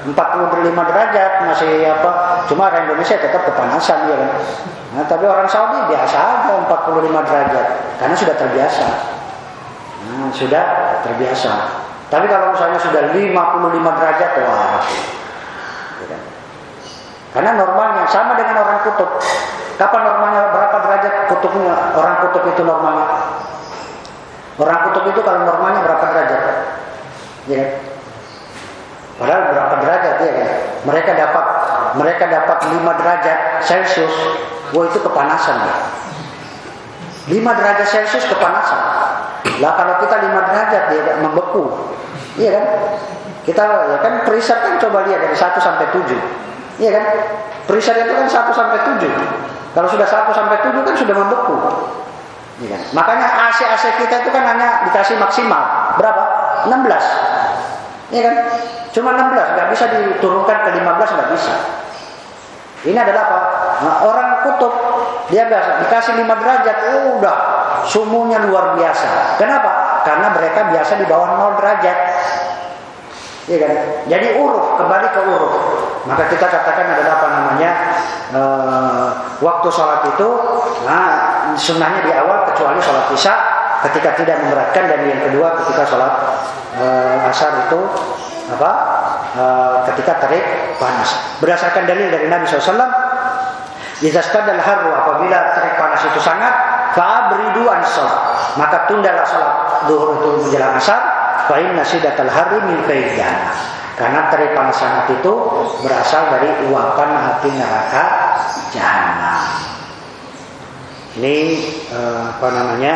S1: 45 derajat masih apa cuma orang Indonesia tetap kepanasan ya kan nah, tapi orang Saudi biasa aja 45 derajat karena sudah terbiasa nah, sudah terbiasa tapi kalau misalnya sudah 55 derajat wah ya kan? karena normalnya sama dengan orang kutub kapan normalnya berapa derajat kutubnya orang kutub itu normalnya orang kutub itu kalau normalnya berapa derajat ya kan? Padahal berapa derajat ya kan? Mereka dapat mereka dapat 5 derajat Celcius. Wah itu kepanasan ya. 5 derajat Celcius kepanasan. Lah kalau kita 5 derajat ya membeku. Iya kan? Kita ya kan perisat kan coba lihat dari 1 sampai 7. Iya kan? Perisat itu kan 1 sampai 7. Kalau sudah 1 sampai 7 kan sudah membeku. Iya kan? Makanya AC-AC kita itu kan hanya dikasih maksimal berapa? 16. Iya kan? Cuma 16, nggak bisa diturunkan ke 15, nggak bisa. Ini adalah apa? Nah, orang kutub dia biasa dikasih 5 derajat, oh, udah sumunya luar biasa. Kenapa? Karena mereka biasa di bawah 0 derajat. Iya kan? Jadi uruf, kembali ke uruf. Maka kita katakan adalah apa namanya? E, waktu sholat itu, nah sunnahnya di awal kecuali sholat isya ketika tidak memberatkan dan yang kedua ketika sholat e, asar itu apa e, ketika terik panas. Berdasarkan dalil dari Nabi SAW, Izastadal haru apabila terik panas itu sangat, fabridu an Maka tundalah sholat duhur itu menjelang asar, fa'in nasidatal hari min Karena terik panas sangat itu berasal dari uapan api neraka jahanam. Ini eh, apa namanya?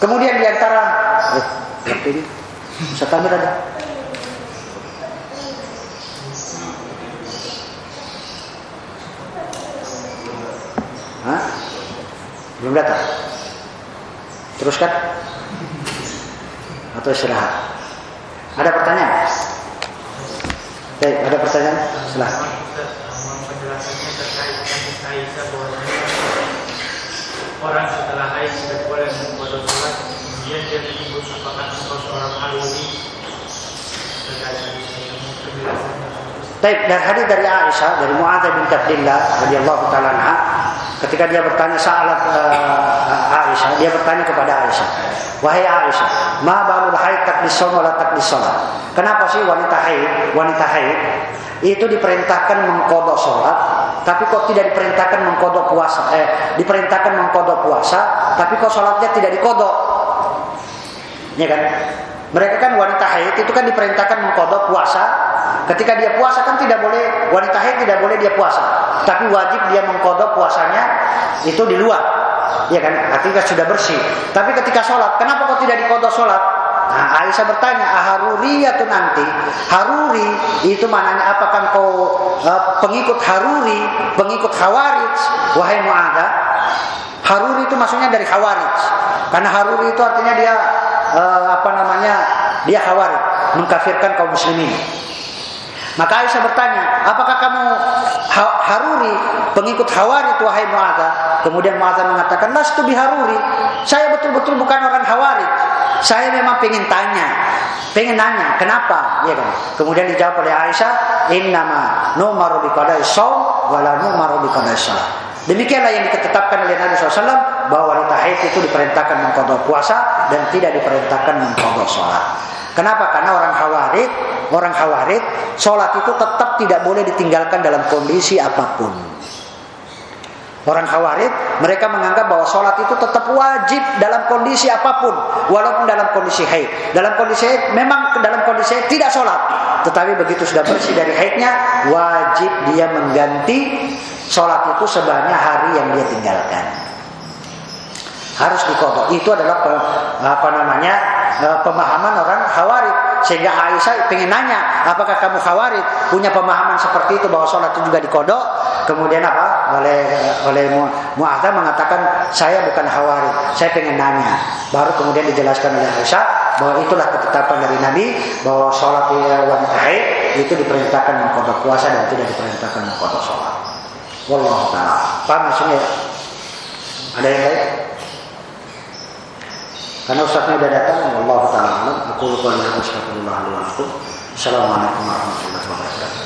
S1: Kemudian di antara eh, ini bisa kamera Hah? Belum datang? Teruskan? Atau istirahat? Ada pertanyaan? Baik, ada pertanyaan? Silahkan. Orang setelah haid sudah boleh membuat sholat Kemudian dia menyebut apakah engkau seorang alumni Baik, dari hadis dari Aisyah dari Muadz bin Abdullah radhiyallahu taala anha ketika dia bertanya salat uh, Aisyah? Dia bertanya kepada Aisyah wahai Aisyah ma balul haid tak shaum wala takdis kenapa sih wanita haid wanita haid? Itu diperintahkan mengkodok sholat tapi kok tidak diperintahkan mengkodok puasa eh diperintahkan mengkodok puasa tapi kok sholatnya tidak dikodok? Ya kan? Mereka kan wanita haid itu kan diperintahkan mengkodok puasa. Ketika dia puasa kan tidak boleh wanita haid tidak boleh dia puasa, tapi wajib dia mengkodok puasanya itu di luar. Ya kan? Artinya sudah bersih. Tapi ketika sholat, kenapa kok tidak dikodok sholat? Nah, Aisyah bertanya, Haruri atau nanti? Haruri itu maknanya apakah kau uh, pengikut Haruri, pengikut Khawarij? Wahai Mu'adha, Haruri itu maksudnya dari Khawarij. Karena Haruri itu artinya dia uh, apa namanya dia khawarij mengkafirkan kaum muslimin maka Aisyah bertanya, apakah kamu haruri pengikut Hawari wahai Mu'adha? Kemudian Mu'adha mengatakan, Lastu biharuri. Saya betul-betul bukan orang Hawari. Saya memang pengen tanya, pengen nanya, kenapa? Ya kan? Kemudian dijawab oleh Aisyah, Innama numaru biqadai shaum wala numaru biqadai salat. Demikianlah yang ditetapkan oleh Nabi SAW bahwa wanita haid itu diperintahkan mengkodok puasa dan tidak diperintahkan mengkodok sholat. Kenapa? Karena orang khawarid, orang khawarid, sholat itu tetap tidak boleh ditinggalkan dalam kondisi apa pun. Orang khawarid, mereka menganggap bahwa sholat itu tetap wajib dalam kondisi apa pun, walaupun dalam kondisi haid. Dalam kondisi haid, memang dalam kondisi haid tidak sholat, tetapi begitu sudah bersih dari haidnya, wajib dia mengganti sholat itu sebanyak hari yang dia tinggalkan. Harus dikodok. Itu adalah apa namanya eh, pemahaman orang khawarid. Sehingga Aisyah pengen nanya, apakah kamu khawarid punya pemahaman seperti itu bahwa sholat itu juga dikodok? Kemudian apa? Oleh oleh Mu'adzah mengatakan saya bukan khawarid, saya pengen nanya. Baru kemudian dijelaskan oleh Aisyah bahwa itulah ketetapan dari Nabi bahwa sholat wanita haid itu diperintahkan mengkodok puasa dan tidak diperintahkan mengkodok sholat. Wallah ta'ala. Paham maksudnya ya? Ada yang lain? Karena ustaznya sudah datang, Allah ta'ala. Aku lupa dengan ustazullah alaikum. Assalamualaikum warahmatullahi wabarakatuh.